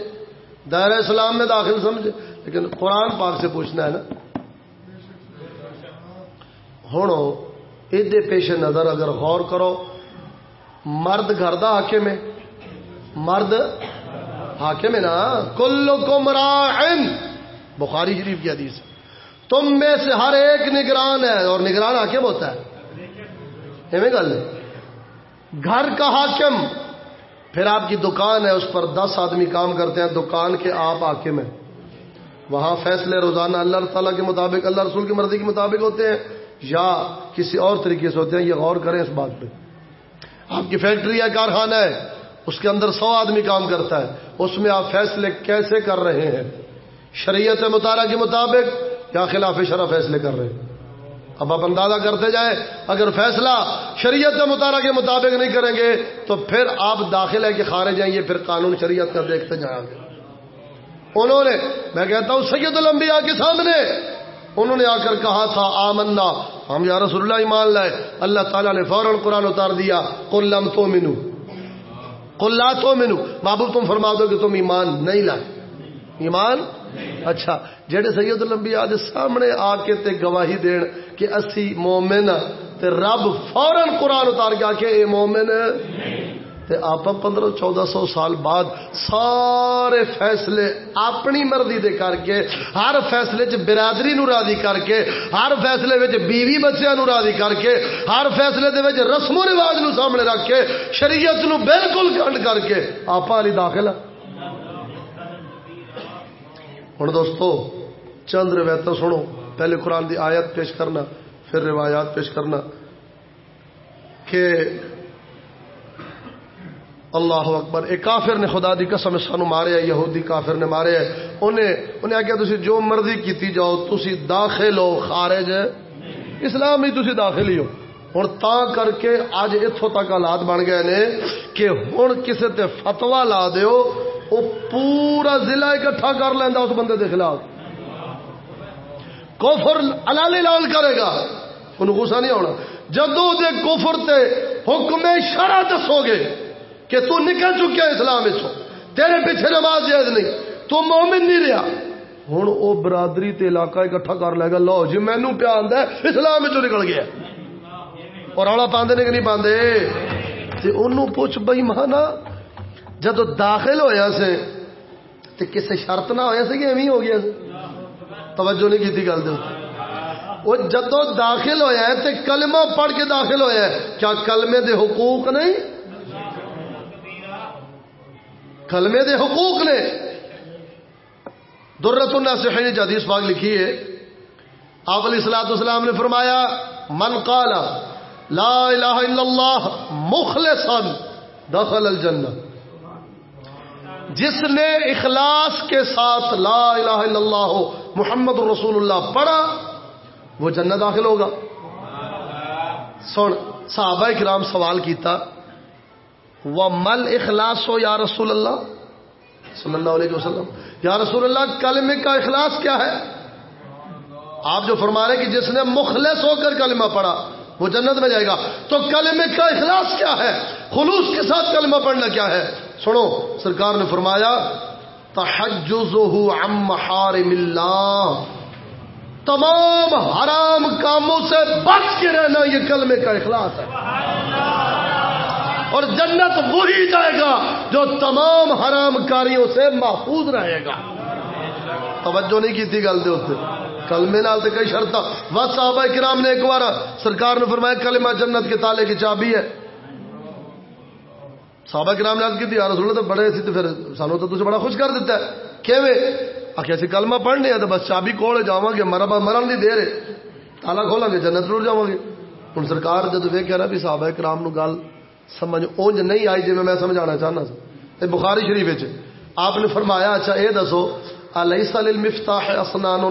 دائر اسلام میں داخل سمجھے۔ لیکن قرآن پاک سے پوچھنا ہے نا۔ ہوں ادے پیش نظر اگر غور کرو، مرد گھر دا حاکم ہے۔ مرد حاکم ہے نا۔ کل کمرائن بخاری شریف کی حدیث۔ تم میں سے ہر ایک نگران ہے اور نگران حاکم ہوتا ہے۔ گل گھر کا حاکم۔ پھر آپ کی دکان ہے، اس پر دس آدمی کام کرتے ہیں۔ دکان کے آپ حاکم ہیں۔ وہاں فیصلے روزانہ اللہ تعالیٰ کے مطابق، اللہ رسول کی مرضی کے مطابق ہوتے ہیں۔ یا کسی اور طریقے سے ہوتے ہیں، یہ غور کریں اس بات پہ۔ آپ کی فیکٹری یا کارخانہ ہے، اس کے اندر سو آدمی کام کرتا ہے، اس میں آپ فیصلے کیسے کر رہے ہیں؟ شریعت مطالعہ کے مطابق یا خلاف شرح فیصلے کر رہے ہیں؟ اب آپ اندازہ کرتے جائیں، اگر فیصلہ شریعت مطالعہ کے مطابق نہیں کریں گے، تو پھر آپ داخل ہے کہ خارج ہیں، یہ پھر قانون شریعت کا دیکھتے جائیں گے۔ انہوں نے، میں کہتا ہوں، سید الانبیاء کے سامنے انہوں نے آ کر کہا تھا، آمنا۔ ہم یا رسول اللہ ایمان لائے۔ اللہ تعالیٰ نے فوراً قرآن اتار دیا۔ قلم تو منو قلعہ تو منو بابو تم فرما دو کہ تم ایمان نہیں لائے۔ ایمان؟ اچھا۔ جہے سید الانبیاء دے سامنے آ کے تے گواہی دین کہ اسی مومن تے رب فوراً قرآن اتار کے آ کے اے مومن تے آپ پندرہ، چودہ سو سال بعد سارے فیصلے اپنی مرضی دے کر کے، ہر فیصلے چ برادری نو راضی کر کے، ہر فیصلے وچ بیوی بچیاں نو راضی کر کے، ہر فیصلے دے وچ رسم و رواج نو سامنے رکھ کے، شریعت نو بالکل کنڈ کر کے آپ علی داخل ہوں دوستو، چند روایت سنو، پہلے قرآن دی آیت پیش کرنا، پھر روایات پیش کرنا کہ اللہ اکبر، ایک کافر نے خدا دی قسم سانو مارے ہے یہودی کافر نے مارے۔ ہے انہیں انہیں آگیا تسی جو مرضی کیتی جاؤ، تسی داخل ہو، خارج اسلام ہی تسی داخل ہی ہو۔ ہوں تا کر کے اج اتوں تک حالات بن گئے نے کہ ہوں کسی تے فتوا لا دیو وہ پورا ضلع اکٹھا کر لینا اس بندے کے خلاف۔ کوفر الالی لال کرے گا۔ انہوں غصہ نہیں ہونا۔ جدو دے کوفر تے حکم شرع دسو گے کہ تو نکل چکیا اسلام تیرے پیچھے نماز جائز نہیں۔ تو مومن نہیں رہا۔ ہوں وہ برادری تے علاقہ اکٹھا کر لے گا۔ لو جی مینو پیا آدھا اسلام چ نکل گیا۔ اور رولا پاندے نے کہ نہیں پاندے؟ تے انہوں پوچھ بئی مہانا جدو داخل ہویا سے، تے کسے شرط نہ ہویا سے کہ ایویں ہو گیا سے؟ توجہ نہیں کی گل دے۔ وہ جدو داخل ہویا ہے، تے کلمہ پڑھ کے داخل ہویا ہے، کیا کلمے دے حقوق نہیں؟ کلمے دے حقوق نے۔ درت الناصحین جی، حدیث پاک لکھی ہے۔ آپ علیہ الصلوۃ والسلام نے فرمایا، من قال لا الہ الا اللہ مخلصا دخل الجنہ. جس نے اخلاص کے ساتھ لا الہ الا اللہ محمد رسول اللہ پڑھا، وہ جنت داخل ہوگا۔ سن، صحابہ کرام سوال کیتا وہ مل اخلاص ہو یا رسول اللہ صلی اللہ علیہ وسلم۔ یا رسول اللہ کلمے کا اخلاص کیا ہے؟ آپ جو فرما رہے کہ جس نے مخلص ہو کر کلمہ پڑھا، وہ جنت میں جائے گا۔ تو کلمے کا اخلاص کیا ہے؟ خلوص کے ساتھ کلمہ پڑھنا کیا ہے؟ سنو، سرکار نے فرمایا عن محارم اللہ تمام حرام کاموں سے بچ کے رہنا یہ کلمے کا اخلاص ہے۔ اور جنت وہی جائے گا جو تمام حرام کاریوں سے محفوظ رہے گا۔ توجہ نہیں کی تھی گل دے اتنے کلمے نال کئی شرط بس صحابہ کرام نے ایک بار سرکار نے فرمایا، کلمہ جنت کے تالے کی چابی ہے۔ صحابہ کرام نے کی یار رسول تو بڑے سی تو پھر سانو تو تجھے بڑا خوش کر دیتا ہے۔ کیویں؟ آخیا سی کلمہ پڑھنے ہیں تو بس چابی کول جا گے مرا مرن نہیں دے رہے تالا کھولا گے جنت ضرور جا گے۔ ہوں سرکار جب ویکیا نا بھی صحابہ کرام نو گل سمجھ اونج نہیں آئی جی میں سمجھانا چاہنا سا۔ بخاری شریف آپ نے فرمایا اچھا یہ دسو علیہ سل مفتاح اسنان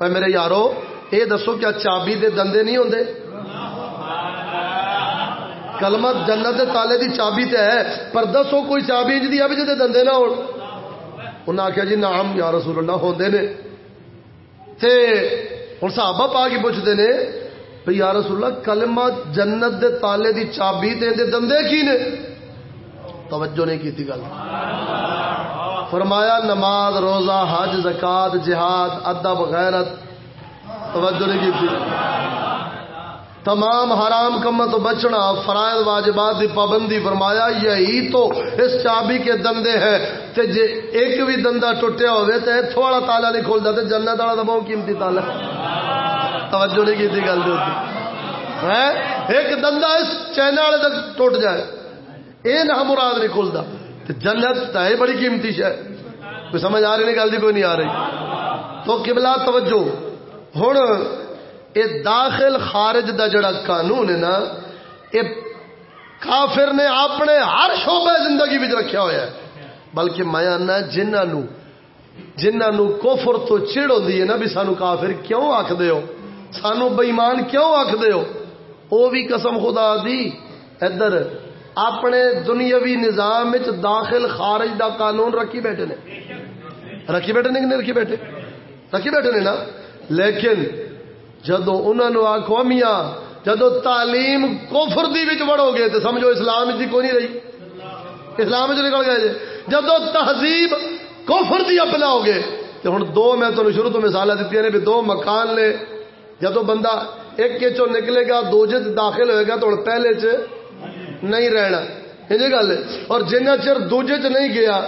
میرے یارو یہ دسو کیا چابی دے دندے نہیں ہوندے؟ کلمہ جنت دے تالے دی چابی تے ہے، پر دسو کوئی چابی انج دی ابھی جے دندے نہ ہون۔ انہاں آکھیا جی نام یا رسول اللہ، ہوندے نے۔ تے ہن صحابہ پاک ہی پوچھدے نے بھئی یا رسول اللہ، کلمہ جنت دے تالے دی چابی تے دے دندے کی نے؟ توجہ نہیں کیتی گل۔ فرمایا، نماز، روزہ، حج، زکات، جہاد، ادب، غیرت۔ توجہ نہیں کی تمام حرام کم تو بچنا، فرائض، واجبات دی پابندی۔ فرمایا، یہی تو اس چابی کے دندے ہیں۔ تے جے ایک بھی دندہ ٹوٹیا ہوئے، تے اتھو والا تالا نہیں کھولتا تے جنت والا تو بہت قیمتی تالا توجہ نہیں کی گل ایک دندہ اس چائنا والے تک ٹوٹ جائے۔ اے نہ مراد نہیں کھولتا تے جنت ہے بڑی قیمتی شے۔ کوئی سمجھ آ رہی نہیں گل دی، کوئی نہیں آ رہی۔ تو قبلہ توجہ۔ ہوں یہ داخل خارج دا جڑا قانون ہے نا یہ کافر نے اپنے ہر شعبہ زندگی بھی رکھا ہوا ہے۔ بلکہ میں آنا جنہوں جنہوں کوفر تو چڑ ہوتی ہے نا، بھی سانو کافر کیوں آخ ہو؟ سانو بےمان کیوں آخ ہو؟ وہ بھی قسم خدا دی۔ ادھر، اپنے دنیاوی نظام داخل خارج دا قانون رکھی بیٹھے نے۔ رکھی بیٹھے نے کہ نہیں رکھی بیٹھے؟ رکھی بیٹھے نے نا۔ لیکن، جدو انہوں آخو میاں جدو تعلیم کوفر دی وچ وڑو گے تو سمجھو اسلام دی کوئی نہیں رہی۔ اسلام چ نکل گئے جدو تہذیب کوفر دی اپنا ہو گے تو ہوں دو میں تمہیں شروع تو مثال دیتی نے بھی دو مکان نے۔ جدو بندہ ایک کے چو نکلے گا، دو چ داخل ہوئے گا تو پہلے چ نہیں رہنا۔ یہ گل ہے۔ اور جنہ چر دوجے چ نہیں گیا،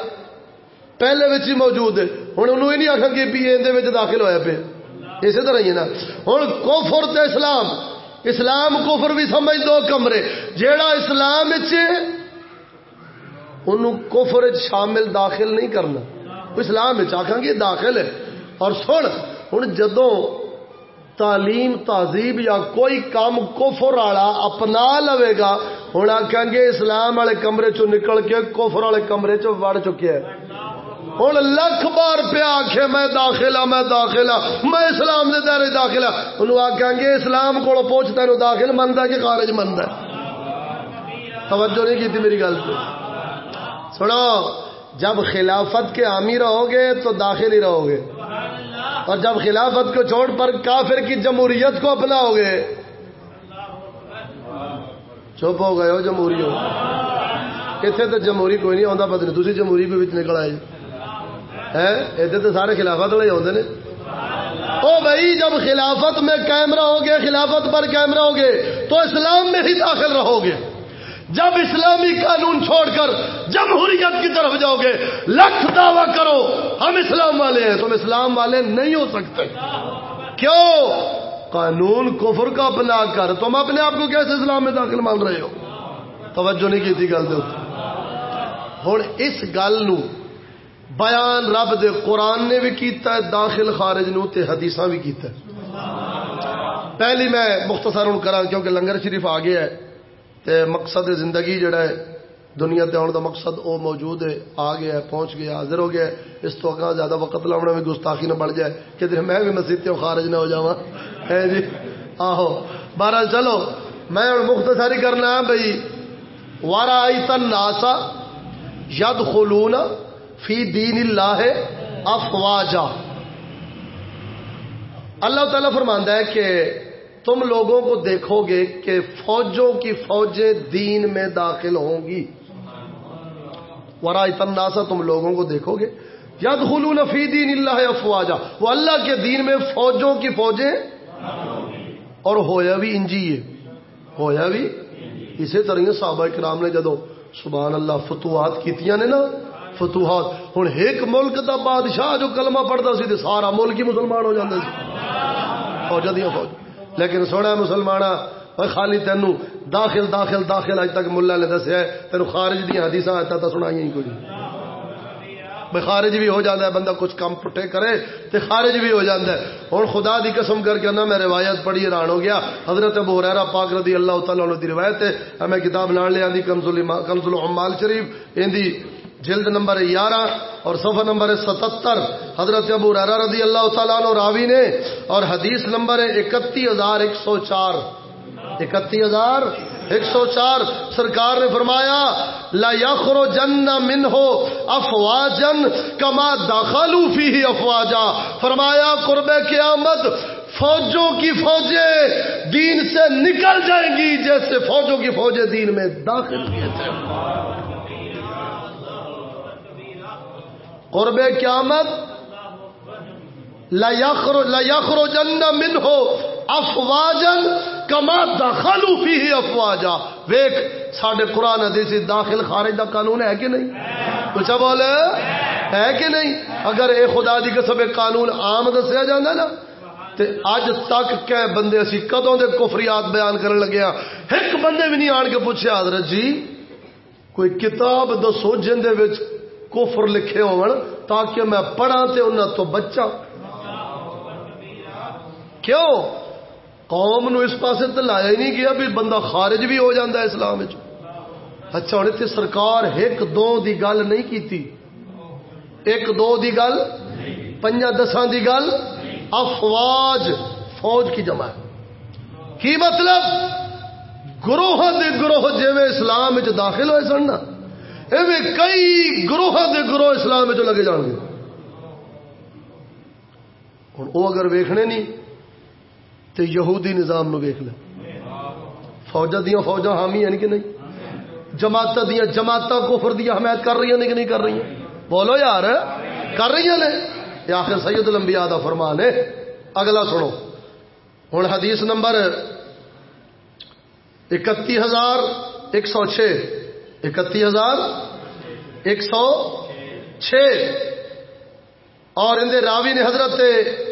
پہلے بچ ہی موجود ہے۔ ہوں انہوں یہ نہیں آخا کہ بھی یہ داخل ہوا پہ اسی طرح ہی نا۔ ہوں کوفر تے اسلام۔ اسلام کوفر بھی سمجھ دو کمرے۔ جیڑا اسلام کوفر شامل داخل نہیں کرنا۔ اسلام آخان گے داخل ہے۔ اور سن، ہوں جدوں تعلیم تہذیب یا کوئی کام کوفر والا اپنا لوے گا ہوں آخان گے اسلام والے کمرے چو نکل کے کوفر والے کمرے چ وڑ چکے ہوں لکھ بار پیا آخ میں داخلہ ہاں، میں داخلہ ہاں، میں اسلام کے دائرے داخلہ ہاں۔ انہوں آخان گے اسلام کو پہنچتا ہے داخل منتا کہ خارج منتا توجہ نہیں کی میری گل سے سنو، جب خلافت کے حامی رہو گے تو داخل ہی رہو گے۔ اور جب خلافت کو چھوڑ پر کافر کی جمہوریت کو اپناؤ گے۔ چپ ہو گئے ہو جمہوری ہو اتنے تو جمہوری کوئی نہیں آتا پتہ نہیں تھی جمہوری بھی نکل آئے ادھر تو سارے خلافت والے آتے ہیں او بھائی، جب خلافت میں قائم رہو گے خلافت پر قائم رہو گے تو اسلام میں ہی داخل رہو گے۔ جب اسلامی قانون چھوڑ کر جمہوریت کی طرف جاؤ گے، لکھ دعوی کرو، ہم اسلام والے ہیں، تم اسلام والے نہیں ہو سکتے۔ کیوں؟ قانون کفر کا اپنا کر، تم اپنے آپ کو کیسے اسلام میں داخل مان رہے ہو؟ توجہ نہیں کی تھی گل دے ہوں اس گل نو بیان رب دے قرآن نے بھی کیتا ہے، داخل خارج نو تے حدیثاں بھی کیتا ہے۔ پہلی میں مختصر ہوں کرا کیونکہ لنگر شریف آ گیا ہے۔ تے مقصد زندگی جڑا ہے، دنیا تے آنے دا مقصد او موجود ہے، آ گیا ہے، پہنچ گیا حاضر ہو گیا ہے۔ اس تو اگاں زیادہ وقت لاؤنا میں گستاخی نہ بڑھ جائے۔ کہ دن میں بھی مسجد تے خارج نہ ہو جاواں۔ ہے جی آہو۔ بہرحال چلو، میں ہن مختصری کرنا ہے بھائی وارا ایتن ناسا یدخلون فی دین اللہ افواجا اللہ تعالیٰ فرماندہ ہے کہ تم لوگوں کو دیکھو گے کہ فوجوں کی فوجیں دین میں داخل ہوں گی۔ ورا تناسا تم لوگوں کو دیکھو گے۔ ید خلون فی دین اللہ افواجا وہ اللہ کے دین میں فوجوں کی فوجیں اور ہویا بھی انجی ہے۔ ہویا بھی اسی طرح صحابہ کرام نے جدو سبحان اللہ فتوحات کیتیاں نے نا، فتوحات۔ ہوں ایک ملک دا بادشاہ جو کلمہ پڑھتا سی سارا ملک ہی مسلمان ہو جاتا سی۔ فوج دیا فوج لیکن سونا مسلمان خالی تینوں داخل داخل داخل اج تک ملا نے دسیا تینوں خارج دیا حدیث آتا تو سنائی کوئی بھائی خارج بھی ہو جاتا ہے، بندہ کچھ کم پٹے کرے تو خارج بھی ہو جاتا ہے۔ ہوں خدا دی قسم کر کے نا میں روایت پڑھی، حیران ہو گیا۔ حضرت ابو حریرہ پاک رضی اللہ تعالیٰ عنہ دی روایت ہے میں کتاب نان لیا دی کنزل عمال شریف ان جلد نمبر گیارہ اور صفحہ نمبر ستتر، حضرت ابو رضی اللہ تعالیٰ عنہ راوی نے، اور حدیث نمبر اکتی ہزار ایک سو چار۔ اکتی ہزار ایک سو چار، سرکار نے فرمایا، لا یخرو جن من ہو افواجن کما داخلو فی ہی افواجا۔ فرمایا، قرب قیامت فوجوں کی فوجیں دین سے نکل جائیں گی، جیسے فوجوں کی فوجیں دین میں داخل کیے قرب قیامت لخرو جن من ہو افواجن کما دخلو فی افواجا۔ ویک ساڈے قرآن حدیث داخل خارج دا قانون ہے کہ نہیں؟ کچھ بولے؟ ہے کہ نہیں؟ اگر اے خدا دی قسم قانون عام دسیا جانا نا، تے اج تک کہ بندے اسی کدوں دے کفریات بیان کرن لگے ہاں۔ ایک بندے بھی نہیں آن کے پوچھے، حضرت جی کوئی کتاب دسو جن دے وچ کفر لکھے ہو تاکہ میں پڑھا تے انہوں تو بچا کیوں؟ قوم نو اس پاسے تو لایا ہی نہیں گیا بھی بندہ خارج بھی ہو جاتا ہے اسلام اچھا ہوں اتنے سرکار ایک دو دی گل نہیں کیتی۔ ایک دو دی گل پنجا دساں دی گل، افواج، فوج کی جمع ہے۔ کی مطلب؟ گروہ دے گروہ جی اسلام داخل ہوئے سن نا۔ کئی گروہ دے گروہ اسلام لگے جان گے۔ ہوں وہ اگر ویکھنے نہیں تو یہودی نظام نو ویخ لیں فوجا دیا فوجا حامی ہیں کہ نہیں؟ جماعت دیا جماعت کفر دیا حمایت کر رہی ہیں کہ نہیں کر رہی ہیں؟ بولو یار، کر رہی ہیں یہ آخر سید الانبیاء دا فرمان ہے۔ اگلا سنو۔ ہوں حدیث نمبر اکتی ہزار ایک سو چھ۔ اکتی ہزار ایک سو چھ۔ اور اندے راوی نے حضرت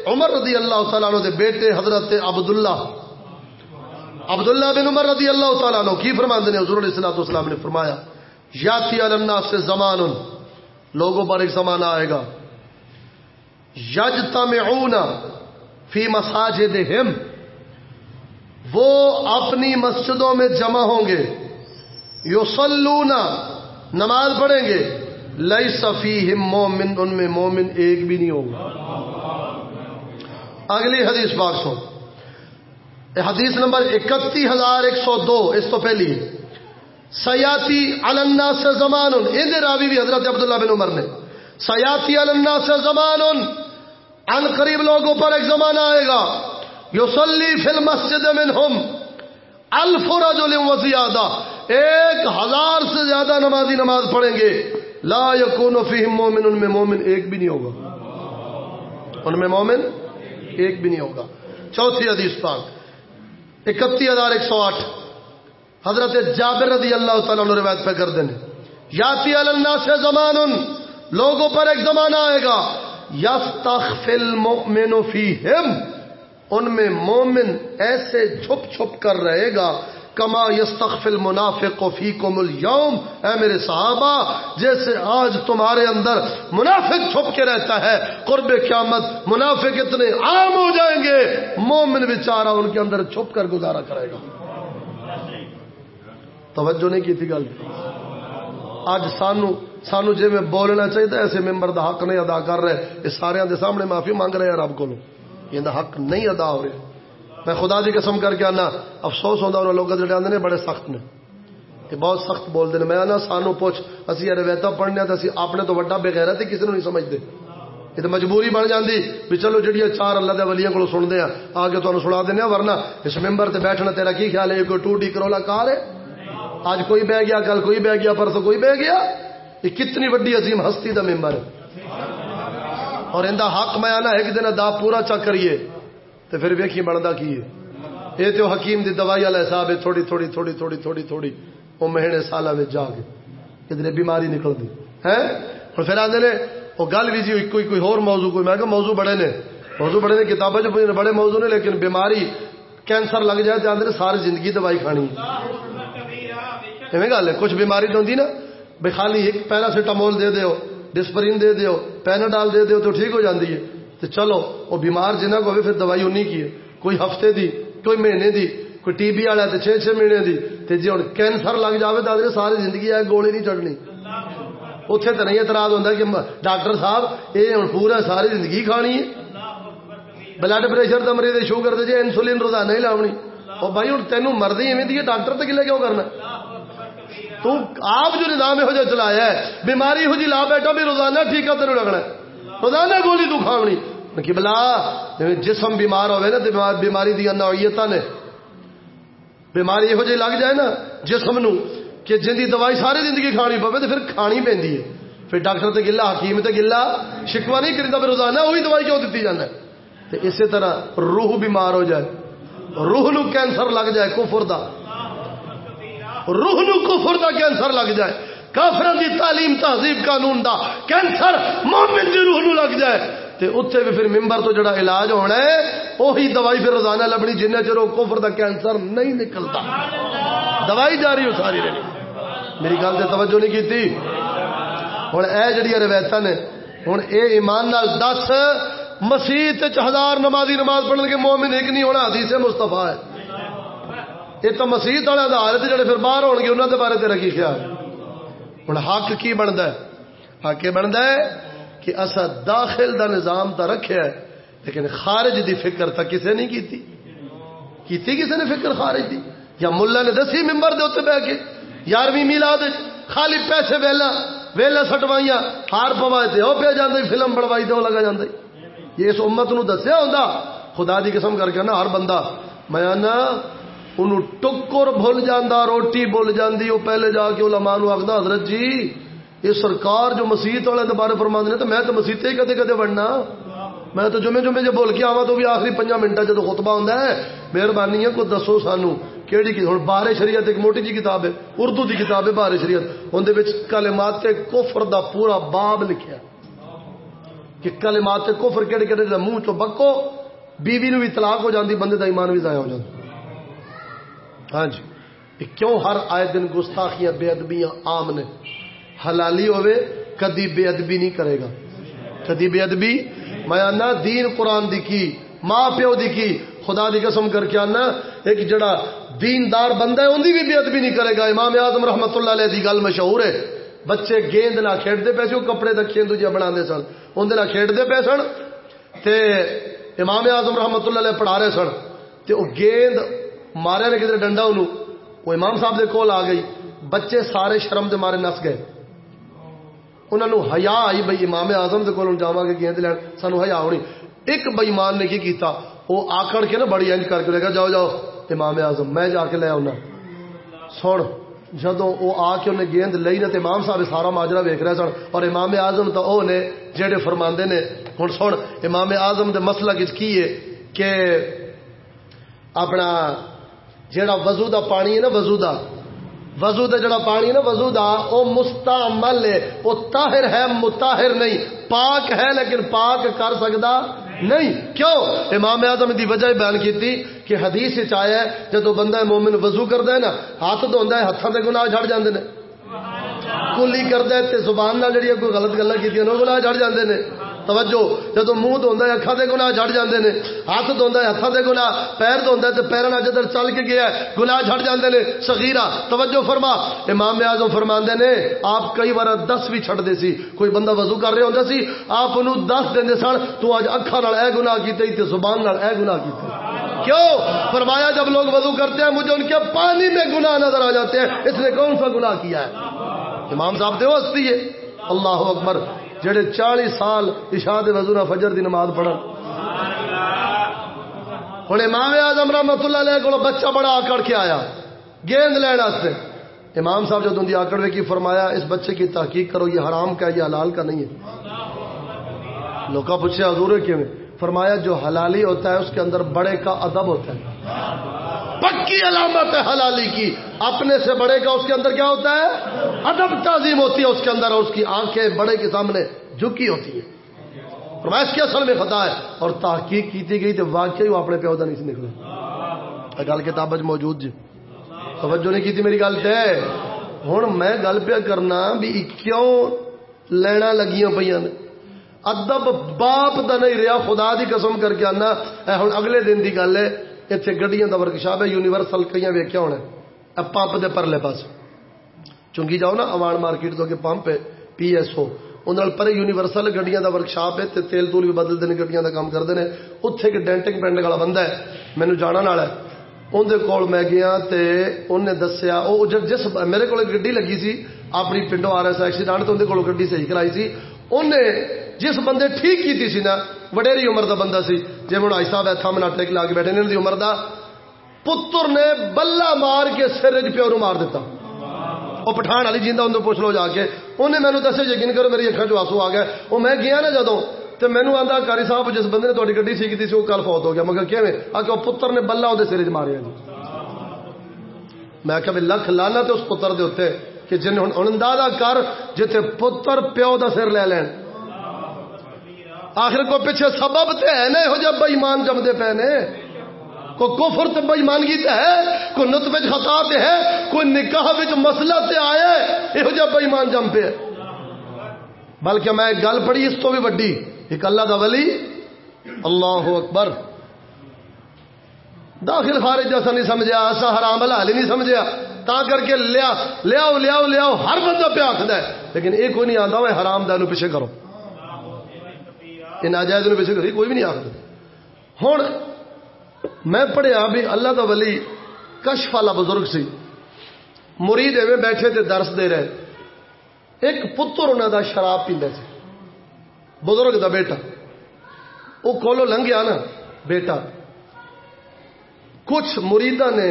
عمر رضی اللہ تعالیٰ عنہ دے بیٹے حضرت عبداللہ۔ عبداللہ بن عمر رضی اللہ تعالیٰ عنہ کی فرمان دینے حضور علیہ السلام نے فرمایا یاتی علمنا سے زمان لوگوں پر ایک زمانہ آئے گا۔ یجتمعون فی مساجدہم۔ وہ اپنی مسجدوں میں جمع ہوں گے۔ یصلون نماز پڑھیں گے۔ لئی صفی مومن، ان میں مومن ایک بھی نہیں ہوگا۔ اگلی حدیث پاک سو حدیث نمبر اکتی ہزار ایک سو دو، اس تو پہلی سیاتی النا سے زمان ان راوی بھی حضرت عبداللہ بن عمر نے۔ سیاتی النا سے زمان ان قریب لوگوں پر ایک زمانہ آئے گا۔ یوسلی فل مسجد منہم۔ الف رجل وزیادہ ایک ہزار سے زیادہ نمازی نماز پڑھیں گے۔ لا یکون فیہم مومن، ان میں مومن ایک بھی نہیں ہوگا۔ ان میں مومن ایک بھی نہیں ہوگا۔ چوتھی حدیث پاک۔ اکتی ہزار ایک سو آٹھ۔ حضرت جابر رضی اللہ تعالیٰ عنہ روایت پہ کر دینے یاتی اللہ سے زمان، لوگوں پر ایک زمانہ آئے گا۔ یستخفل المؤمن فیہم۔ ان میں مومن ایسے چھپ چھپ کر رہے گا، کما یستخفل منافق فیکم اليوم اے میرے صحابہ، جیسے آج تمہارے اندر منافق چھپ کے رہتا ہے، قرب قیامت منافق اتنے عام ہو جائیں گے، مومن بیچارہ ان کے اندر چھپ کر گزارا کرے گا۔ توجہ نہیں کی تھی گل۔ اج سانو سانو جی میں بولنا چاہیے ایسے ممبر دا حق نہیں ادا کر رہے، یہ سارے دے سامنے معافی مانگ رہے ہیں رب کو یہ حق نہیں ادا ہو رہے۔ میں خدا دی قسم کر کے آنا، افسوس ہوتا انہوں لوگ جڑے آتے ہیں بڑے سخت نے۔ یہ بہت سخت بولتے ہیں۔ میں آنا، سانو پوچھ، اسی یار پڑھنے تو اسی اپنے تو وڈا بغیر ہے کسی نے نہیں سمجھتے۔ یہ تو مجبوری بن جاتی بھی چلو جڑی چار اللہ دے ولیاں کو سنتے ہیں، آگے تمہیں سنا دینا ورنہ اس ممبر سے بیٹھنا تیرا کی خیال ہے؟ کوئی ٹو ڈی کرولا کار ہے؟ آج کوئی بہ گیا، کل کوئی بہ گیا، پرسوں کوئی بہ گیا؟ یہ کتنی وڈی عظیم ہستی دا ممبر ہے۔ اور اندہ حق میں آنا ایک دن ادا پورا چک کریے۔ تو پھر ویکھی بنتا کی ہے۔ یہ تو حکیم دی دوائی والا حساب ہے، تھوڑی تھوڑی تھوڑی تھوڑی تھوڑی تھوڑی۔ وہ مہینے سال میں جا کے ادھر بیماری نکلتی ہے اور پھر آدھے نے وہ گل بھی جی کوئی کوئی اور موضوع، کوئی میں کہ موضوع بڑے نے۔ موضوع بڑے نے کتابیں جو بڑے موضوع نے، لیکن بیماری کینسر لگ جائے تو آدھے نے ساری زندگی دوائی کھانی۔ ایویں گل ہے، کچھ بیماری تو ہوتی نا، بھائی خالی ایک پیراسیٹامول دے دیو۔ ڈسپرین دے دیو پیناڈال دے دیو تو ٹھیک ہو جاتی ہے۔ تو چلو، وہ بیمار جنہ کو پھر دوائی انہیں کی ہے۔ کوئی ہفتے دی، کوئی مہینے دی، کوئی ٹی بی والا تو چھ چھ مہینے دی۔ تے جی ہوں کینسر لگ جائے تو ساری زندگی ہے گولی نہیں چڑھنی۔ اتنے تو نہیں اعتراض ہوتا کہ ڈاکٹر صاحب یہ ہوں پورا ساری زندگی کھانی ہے۔ بلڈ پریشر تو مریض شوگر جی انسولین روزانہ ہی لاؤنی اور بھائی ہوں تینوں مردی ایویں دی ڈاکٹر تو کلے کیوں کرنا؟ تو آپ جو نظام یہو جہ چلایا ہے، بیماری ہو جی لا بیٹھا، بھی روزانہ ٹھیک ہے، تینوں لگنا روزانہ گولی تو کھاونی۔ کہ بلا جسم بیمار ہوئے نا بیماری دیا نوعیت نے۔ بیماری یہو جی لگ جائے نا، جسم نو کہ جن کی دوائی ساری زندگی کھانی پوے تو پھر کھانی پہ ہے۔ پھر ڈاکٹر تے گلا، حکیم تے گلا شکوا نہیں کرتا پھر روزانہ وہی دوائی کیوں دیتی جانا تو اسی طرح روح بیمار ہو جائے۔ روح نو کینسر لگ جائے، کفر دا۔ روح نو کفر دا کینسر لگ جائے کافر دی تعلیم تہذیب قانون دا کینسر مومن دی روح نو لگ جائے۔ تے اتنے بھی پھر ممبر تو جڑا علاج ہونا ہے وہی دوائی پھر روزانہ لبنی جن چر کفر دا کینسر نہیں نکلتا۔ دوائی جاری ہو ساری رہی میری گل سے توجہ نہیں کی تھی ہوں اے جڑی روایت نے ہوں اے ایمان نال دس، مسیح ہزار نمازی نماز پڑھنے کے مومن ایک نہیں ہونا، حدیث مستفا ہے۔ یہ تو مسیح والے آدھار سے جڑے پھر باہر ہو گے انہوں کے بارے تیرا کی خیال۔ ہوں حق کی بنتا ہے؟ حق یہ بنتا ہے کہ اصا داخل دا نظام تا رکھے ہے لیکن خارج دی فکر تک کسے نہیں کیتی۔ کیتی کسے نے فکر خارج دی؟ یا ملا نے دسی ممبر دے اتنے بہ کے، یارویں میلاد خالی پیسے ویلا ویلا سٹوائیاں، ہار پوائے تے وہ پہ جاندے، فلم بنوائی تے وہ لگا جاندے۔ یہ اس امت نو دسیا ہوندا، خدا دی قسم کر کے نا ہر بندہ، میں نا انہوں ٹکر بھول جاندہ، روٹی بھول جاندی، وہ پہلے جا کے علماء نو آخدا، حضرت جی یہ سرکار جو مسیت والے دوبارے فرما نے تو میں تو مسیح ہی کدے کدے بڑھنا میں تو جمعے جمعے جو بول کے آوا تو بھی آخری پنجا منٹا جدو خطبہ ہوں ہے، مہربانی ہے کوئی دسو سانو کہڑی ہوں بار شریعت ایک موٹی جی کتاب ہے، اردو کی کتاب ہے بار شریعت۔ اندر کلمات کفر دا پورا باب لکھا کہ کلمات کفر کہڑے کہڑے منہ چو بکو، بیوی نو بھی طلاق ہو جاندی، بندے دا ایمان بھی ضائع ہو جاتا ہاں جی کیوں ہر آئے دن گستاخیاں، بے ادبیاں عام نے؟ حلالی ہوئے، کدی بے ادبی نہیں کرے گا۔ کدی بے ادبی؟ میں آنا، دین قرآن دی کی، ماں پیو دی کی۔ خدا دی قسم کر کے آنا، ایک جڑا دیندار بندہ ہے ان دی بھی بے ادبی نہیں کرے گا۔ امام اعظم رحمت اللہ علیہ دی گل مشہور ہے۔ بچے گیند نہ کھیڈتے پے وہ کپڑے رکھے دوجے بنا سن۔ اندر نہ کھیڈتے پے سن، تے امام اعظم رحمت اللہ علیہ پڑھا رہے سن، تے وہ گیند مارے نے کدھر ڈنڈا انہوں وہ امام صاحب دے کول آ گئی۔ بچے سارے شرم دے مارے نس گئے۔ انہوں نے ہیا آئی بھائی امام آزم کے کول جا کے گیند لین۔ سانو ہیا ہونی۔ ایک بئیمان نے کی کیتا؟ وہ آکڑ کے نا بڑی انج کر کے لے گا جاؤ جاؤ۔ امام آزم میں جا کے لے آنا۔ سن جدو وہ آ کے انہیں گیند لئی نے امام صاحب سارا ماجرا ویک رہے سن۔ اور امام آزم تو وہ نے جہے فرما نے۔ ہوں سن، امام آزم کے مسئلہ کی ہے کہ اپنا جہاں وضو دا پانی ہے نا وضو دا۔ وضو دا جڑا پانی ہے نا وضو دا، او مستعمل ہے۔ او طاہر ہے متاہر نہیں۔ پاک ہے لیکن پاک کر سکتا نہیں۔ کیوں؟ امام اعظم دی وجہ بیان کیتی کہ حدیث وچ آیا ہے، جدوں بندہ مومن وضو کردا ہے نا، ہاتھ دھوندا ہے، ہتھاں دے گناہ جھڑ جاندے نے۔ کلی کردا ہے تے زبان نال جڑی کوئی غلط گلاں کیتیاں نو گناہ جھڑ جاندے نے۔ توجہ جدو منہ دھوندا ہے، اکھاں دے گناہ جھڑ جاندے نے۔ ہاتھ دھوندا ہے ہاتھاں دے گناہ، پیر دھوندا ہے تے پیراں نال جدر چل کے گیا ہے، گناہ جھڑ جاندے نے۔ صغیرہ، توجہ فرما۔ امام اعظم فرماندے نے، آپ کئی بار 10 بھی چھڑ دے سی۔ کوئی بندہ وضو کر رہا ہوندا سی، آپ انہوں 10 دیندے سن، تو اج اکھاں نال اے گناہ کیتے، تے زبان نال اے گناہ کیتے۔ کیوں؟ فرمایا جب لوگ وضو کرتے ہیں، مجھے ان کے پانی میں گناہ نظر آ جاتے ہیں۔ اس نے کون سا گناہ کیا ہے؟ امام صاحب دے ہستی ہے۔ اللہ اکبر۔ جڑے چالی سال اشاد وزور فجر دی نماز پڑھن. ہوں امام اعظم رحمت اللہ علیہ کو بچہ بڑا آکڑ کے آیا، گیند لینا سے امام صاحب جب دی آکڑ کی فرمایا، اس بچے کی تحقیق کرو، یہ حرام کا یہ حلال کا نہیں ہے۔ لوگ پوچھے حضور کیوں فرمایا، جو حلالی ہوتا ہے، اس کے اندر بڑے کا ادب ہوتا ہے۔ پکی علامت ہے حلالی کی۔ اپنے سے بڑے کا اس کے اندر کیا ہوتا ہے؟ ادب تعظیم ہوتی ہے اس کے اندر اور اس کی آنکھیں بڑے کے سامنے جھکی ہوتی ہے فرمایا اس اصل میں خطا ہے۔ اور تحقیق کی گئی تو واقعی وہ اپنے پیودا نہیں سے نکلے۔ گل کتاب موجود جی۔ توجہ نہیں کی میری گل تے۔ ہوں میں گل پہ کرنا بھی کیوں لینا لگیاں پہ ادب باپ دا نہیں رہا، خدا دی قسم کر کے آنا۔ ہوں اگلے دن دی گل ہے۔ اتنے گڈیاں کا ورکشاپ ہے یونیورسل کئی ویکیا ہونا پمپ دے پرلے پاس چنگی جاؤ نا اوان مارکیٹ تو پمپ ہے پی ایس او انہوں پر یونیورسل گڈیاں کا ورکشاپ ہے تے تیل تول بھی بدلتے ہیں گڈیاں کا کام کرتے ہیں اتنے ایک ڈینٹنگ پنڈ والا بندہ ہے مینو جانا والا ہے اندر کول میں گیا تے انہیں دسیا وہ جس میرے کو گڈی لگی سی اپنی پنڈوں آ رہا سا ایکسیڈنٹ اندر کو گڈی صحیح کرائی سی انہیں جس بندے ٹھیک کی سی نا، وڈیری عمر دا بندہ سی جی ہوں آئی صاحب تھم ناٹے لا کے بیٹھے انہوں عمر دا پتر نے بلا مار کے سر پیو نو مار دیتا وہ پٹھان والی جیندہ اندر پوچھ لو جا کے، انہیں مینو دسے، یقین کرو میری اکھا چ آسو آ گیا وہ میں گیا نا جدو تو مینو آتا کاری صاحب، جس بندے نے تاری گڈی سی کی وہ کل فوت ہو گیا۔ مگر کیون آ کے وہ پتر نے بلا وہ سر چ ماریا جی۔ میں کہ لکھ لانا تو اس پتر دے اتنے کہ جن ہوں اندازہ کر جتنے پتر پیو دا سر لے لین۔ آخر کو پیچھے سبب تے ہے نا یہ بئیمان جمدے پے نے۔ کوئی کفر تے بئیمانگی تے ہے، کو کوئی نطب خطا تے ہے کوئی نکاح وچ مسئلہ تے آیا ہے یہ بئیمان جم پہ بلکہ میں گل پڑھی، اس تو بھی وڈی۔ ایک اللہ دا ولی۔ اللہ اکبر۔ داخل خارج جیسا نہیں سمجھا ایسا حرام حلال نہیں سمجھا تا کر کے لیا، لیاؤ لیاؤ لیاؤ، ہر بندہ پہ آخد ہے۔ لیکن ایک کوئی نہیں آتا وہ حرام دانو پیچھے کرو۔ یہ ناجائز پیچھے کری کوئی بھی نہیں آخر ہوں میں پڑھیا بھی اللہ کا ولی کشف والا بزرگ سی۔ مرید ایویں بیٹھے تے درس دے رہے۔ ایک پتر انہوں دا شراب پیندا سی۔ بزرگ دا بیٹا۔ وہ کولو لنگیا نا بیٹا۔ کچھ مریداں نے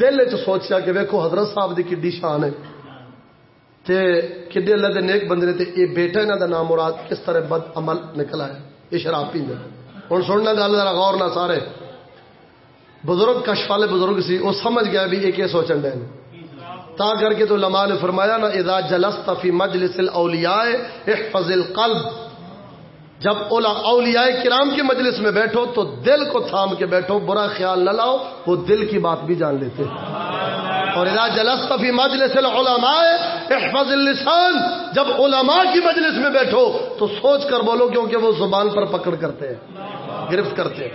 دل چ سوچیا کہ ویکو حضرت صاحب دی کڈی شان ہے۔ تے کڈے اللہ دے نیک بندے نے تے اے بیٹا انہاں دا نام مراد کس طرح بد عمل نکلا ہے یہ شراب پیندا ہن سننا گل ذرا غور نہ سارے۔ بزرگ کشف والے بزرگ سی وہ سمجھ گیا بھی یہ کیا سوچن ڈے تا کر کے تو لما نے فرمایا، نا اذا جلست فی مجلس الاولیاء احفظ القلب. جب اولا اولیاء کرام کے مجلس میں بیٹھو تو دل کو تھام کے بیٹھو، برا خیال نہ لاؤ، وہ دل کی بات بھی جان لیتے۔ اور اذا جلست فی مجلس العلماء، احفظ اللسان، جب علماء کی مجلس میں بیٹھو تو سوچ کر بولو کیونکہ وہ زبان پر پکڑ کرتے ہیں، گرفت کرتے ہیں۔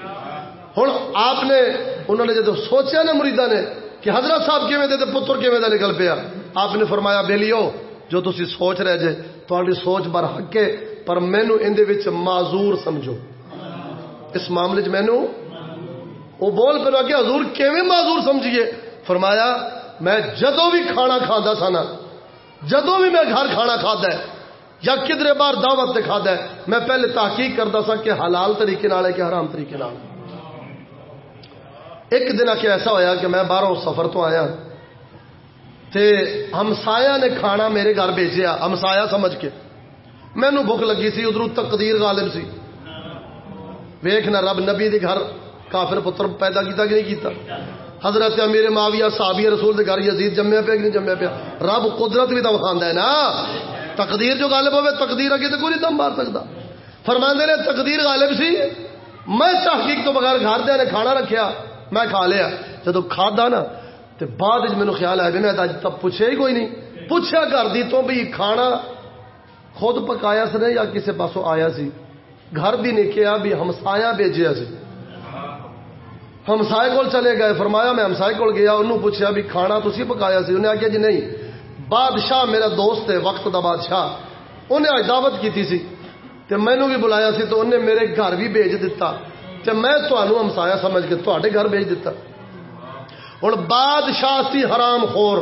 ہوں آپ نے، انہوں نے جب سوچا نا مریدا نے کہ حضرت صاحب کیویں دے پتر کیویں دا نکل پیا، آپ نے فرمایا بیلیو جو تسی سوچ رہے جے تھوڑی سوچ بر حق ہے، پر مینو اندے وچ معذور سمجھو۔ اس معاملے چ مینو وہ بول پہ کہ حضور کیویں معذور سمجھیے؟ فرمایا میں جدو بھی کھانا کھانا سا نا جدو بھی میں گھر کھانا کھادا ہے، یا کدھر بار دعوت تے کھادا ہے، میں پہلے تحقیق کرتا سا کہ حلال طریقے نال ہے کہ حرام طریقے نال۔ ایک دن آ کے ایسا ہویا کہ میں باہروں سفر تو آیا، تے ہمسایا نے کھانا میرے گھر بھیجیا ہمسایا سمجھ کے۔ مینو بھوک لگی سی ادھر تقدیر غالب سی۔ ویخنا رب نبی دی گھر کافر پتر پیدا کیتا کہ نہیں کیتا؟ حضرت امیر معاویہ صحابی رسول دے گھر یزید جمیا پیا کہ نہیں جمیا پیا رب قدرت بھی تو کھانا ہے نا؟ تقدیر جو غالب ہوئے، تقدیر اگے تو کوئی نہیں دم مار سکتا۔ فرماندے نے، تقدیر غالب سی۔ میں تحقیق تو بغیر گھر دے نے کھانا رکھیا، میں کھا لیا۔ جب کھادا نا تو بعد مینو خیال آیا میں تب پوچھے ہی کوئی نہیں۔ پوچھا گھر دی تو بھی کھانا خود پکایا سر یا کسی پاسوں آیا سی؟ گھر بھی نے کیا، بھی ہمسایا بھیجیا سی۔ ہمسائے کول چلے گئے، فرمایا میں ہمسائے کول گیا، انہوں پوچھا بھی کھانا تسی پکایا سی؟ انہیں آخیا جی نہیں، بادشاہ میرا دوست ہے، وقت دا بادشاہ۔ انہیں دعوت کی تھی سی۔ تے مینو بھی بلایا سی، تو انہیں میرے گھر بھی بھیج دیتا تے میں تمہوں ہمسایا سمجھ کے تے گھر بھیج دیتا ہوں بادشاہ سی حرام خور۔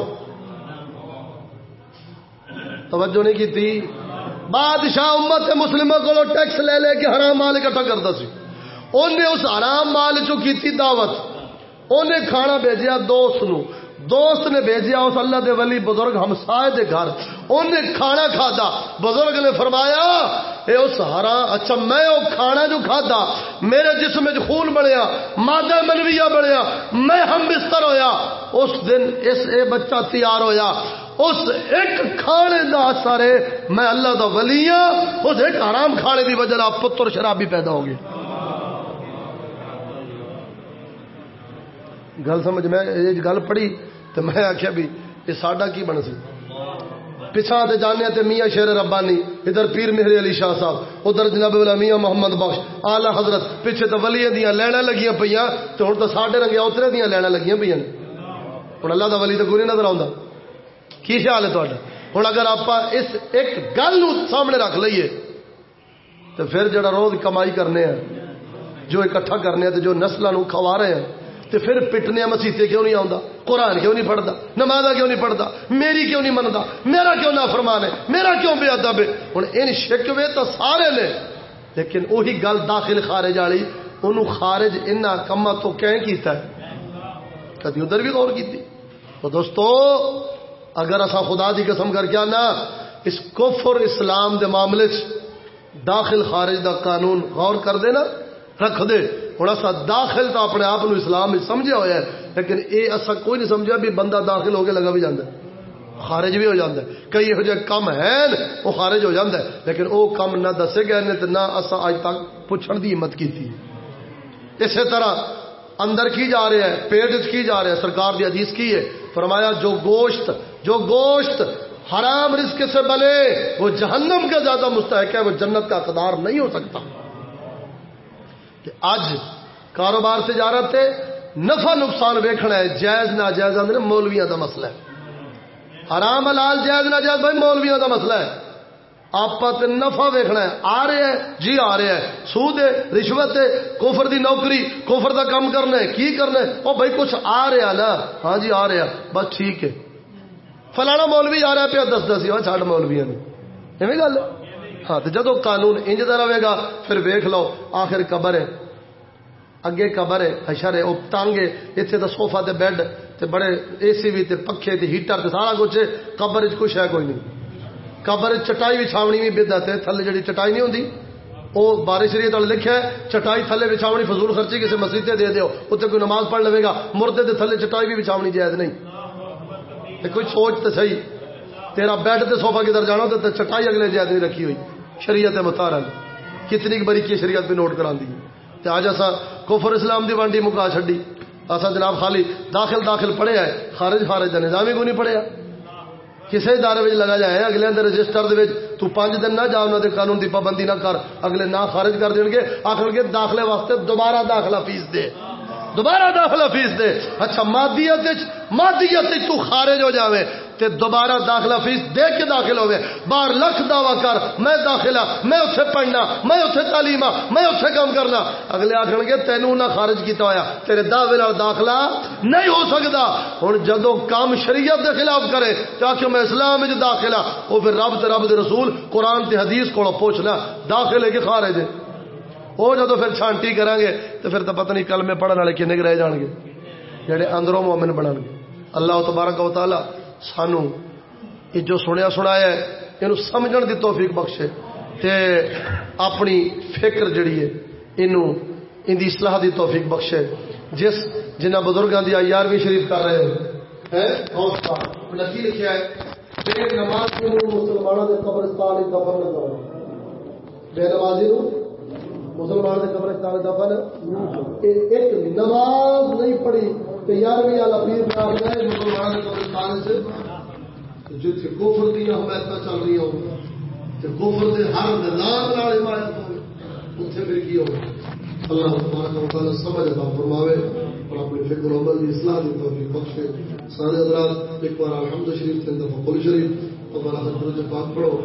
توجہ نہیں کی تھی بادشاہ امت مسلموں کو ٹیکس لے لے کے حرام مال اکٹھا کرتا سی۔ انہیں اس حرام مال چو کی دعوت؟ انہیں کھانا بھیجیا دوست نو۔ دوست نے بھیجیا اس اللہ دے ولی بزرگ ہمسائے دے گھر۔ انہیں کھانا کھادا۔ بزرگ نے فرمایا، اے اس ہرا اچھا میں وہ کھانا جو کھادا، میرے جسم میں خون بڑھیا مادہ منویہ بڑھیا میں ہم بستر ہویا۔ اس دن اس اے بچہ تیار ہویا۔ اس ایک کھانے دا اثر ہے، میں اللہ دا ولی ہوں اس ایک حرام کھانے دی وجہ پتر شرابی پیدا ہو گئی گل سمجھ میں یہ جی گل پڑھی تو میں آخیا بھی یہ ساڈا کی بن سی؟ پچھا تے جانے تے میاں شیر ربانی، ادھر پیر مہر علی شاہ صاحب، ادھر جناب والا میاں محمد بخش آلہ حضرت، پیچھے تو ولی دیا لینا لگیاں پہ تو ہوں تو ساڈے رنگے اترے دیا لینا لگیاں پہ ہوں اللہ دا ولی تو کوئی نظر آتا کی خیال ہے تا ہوں اگر آپ اس ایک گل سامنے رکھ لیے تو پھر جڑا روز کمائی کرنے ہیں جو اکٹھا کرنے ہیں تو جو نسلوں کھوا رہے ہیں تو پھر پٹنے مسیطے کیوں نہیں آتا قرآن کیوں نہیں پڑھتا نماز کیوں نہیں پڑھتا میری کیوں نہیں منتا میرا کیوں نہ فرمان ہے؟ میرا کیوں بے ادب ہے؟ ہوں ان شکوے تو سارے نے لیکن وہی گل داخل خارج والی انہوں خارج ان کما تو کیتا ہے؟ کدی ادھر بھی غور کی تو دوستو، اگر اصا خدا دی قسم کر کے نا اس کفر اسلام دے معاملے داخل خارج دا قانون غور کر دے نا رکھ دے۔ تھوڑا سا داخل تو اپنے آپ اسلام سمجھا ہوا ہے، لیکن یہ اصا کوئی نہیں سمجھا بھی بندہ داخل ہو کے لگا بھی جانا خارج بھی ہو جاتا ہے۔ کئی یہ جہ کم ہیں، وہ خارج ہو جاتا ہے۔ لیکن وہ کم نہ دسے گئے نے تو نہ اصا اج تک پوچھنے کی ہمت کی اسی طرح اندر کی جا رہے ہیں، پیٹ کی جا رہے ہیں، سرکار کی حدیث کی ہے۔ فرمایا، جو گوشت جو گوشت حرام رزق سے بنے وہ جہنم کا زیادہ مستحق ہے، وہ جنت کا قدار نہیں ہو سکتا۔ کہ اج کاروبار سے جا رہا تھے نفع نقصان ویکھنا ہے، جائز نہ جائز آدھے مولویا کا مسئلہ ہے۔ حرام حلال جائز نہ جائز بھائی مولویا کا مسئلہ ہے۔ آپ نفع ویکنا ہے۔ آ رہا ہے جی آ رہا ہے سود ہے، رشوت ہے کوفر دی نوکری کوفر دا کام کرنا ہے، کی کرنا ہے؟ او بھائی کچھ آ رہا نا۔ ہاں جی آ رہا بس ٹھیک ہے۔ فلانا مولوی آ رہا پیا، دس دس ہاں، چھ مولویا نے ایویں گل ہاں تو جدو قانون انج کا رہے گا، پھر ویخ لو، آخر قبر ہے۔ اگے قبر ہے، حشر ہے وہ تنگ ہے۔ اتنے تو سوفا تے بیڈ تے بڑے اے سی بھی تے پکھے تے ہیٹر تے سارا کچھ ہے۔ قبر چ کچھ ہے کوئی نہیں۔ قبر چٹائی بچھاونی بھی بدت ہے تھلے جڑی چٹائی نہیں ہوندی۔ وہ بارش شریعت والے لکھا ہے، چٹائی تھلے بچھاونی فضول خرچی کسی مسجد دے دیو۔ اتنے کوئی نماز پڑھ لے گا، مردے دے تھلے چٹائی بھی بچھاونی جائز نہیں۔ کوئی سوچ تو صحیح۔ تیرا بیڈ تے صوفہ کدھر جانا تو چٹائی اگلے جائز رکھی ہوئی۔ شریعت متارن کتنی بری کی شریعت بھی نوٹ کرا دی۔ تے آج ایسا کفر اسلام دی وانڈی مکا چھڈی۔ ایسا جناب خالی داخل داخل پڑھیا ہے خارج خارج کا نظام ہی کو نہیں پڑھیا کسی ادارے میں لگا جائے اگلے اندر رجسٹر تو پانچ دن نہ جا انہوں نے قانون کی پابندی نہ کر۔ اگلے نہ خارج کر دیں گے، آخر گے داخلے واسطے دوبارہ داخلہ فیس دے۔ دوبارہ داخلہ فیس دے۔ اچھا مادیت مادیت تو خارج ہو جاوے۔ تے دوبارہ داخلہ فیس دے کے داخل ہوئے۔ بار لکھ دعوی کر، میں داخلہ، میں اتنے پڑھنا، میں اتنے تعلیم میں اتنے کام کرنا۔ اگلے آخر گے تینوں نہ خارج کیتا ہوا تیرے دعوے داخلہ نہیں ہو سکتا۔ ہوں جدو کام شریعت کے خلاف کرے تاکہ میں اسلام داخلہ وہ پھر رب تے رب دے رسول قرآن تے حدیث کو پوچھنا، داخلے کے خارج وہ جدو پھر چھانٹی کریں گے تو پھر تو پتہ نہیں کل میں پڑھنے والے کنے رہ جان گے، جڑے اندروں مومن بنن گے۔ اللہ تبارک و تعالی سانو یہ جو سنیا سنایا ہے یہ سمجھن دی توفیق بخشے تے اپنی فکر جڑی ہے، اینو ان دی اصلاح دی توفیق بخشے۔ جس جنہ بزرگوں دی یارویں شریف کر رہے ہیں لکھی لکھا ہے؟ بے نماز مسلمانوں کے قبرستان دفن نہ کرو۔ بے نمازی مسلمان کے قبرستان دفن ایک نماز نہیں پڑھی۔ یارویں والا پیر بنا گئے مسلمان کے قبرستان سے۔ جتنے گوفر دیا حمایت چل رہی ہو گوفر کے ہر نظام حمایت ہو اتنے پھر کی ہو اللہ تبارک و تعالی سمجھ عطا فرماوے۔ اور اپنی فکر عمل کی اصلاح دی توفیق بخشے۔ سارے حضرات، ایک بار الحمد شریف تین دفعہ قل شریف۔ اور بڑا حضرت پاک پڑھو۔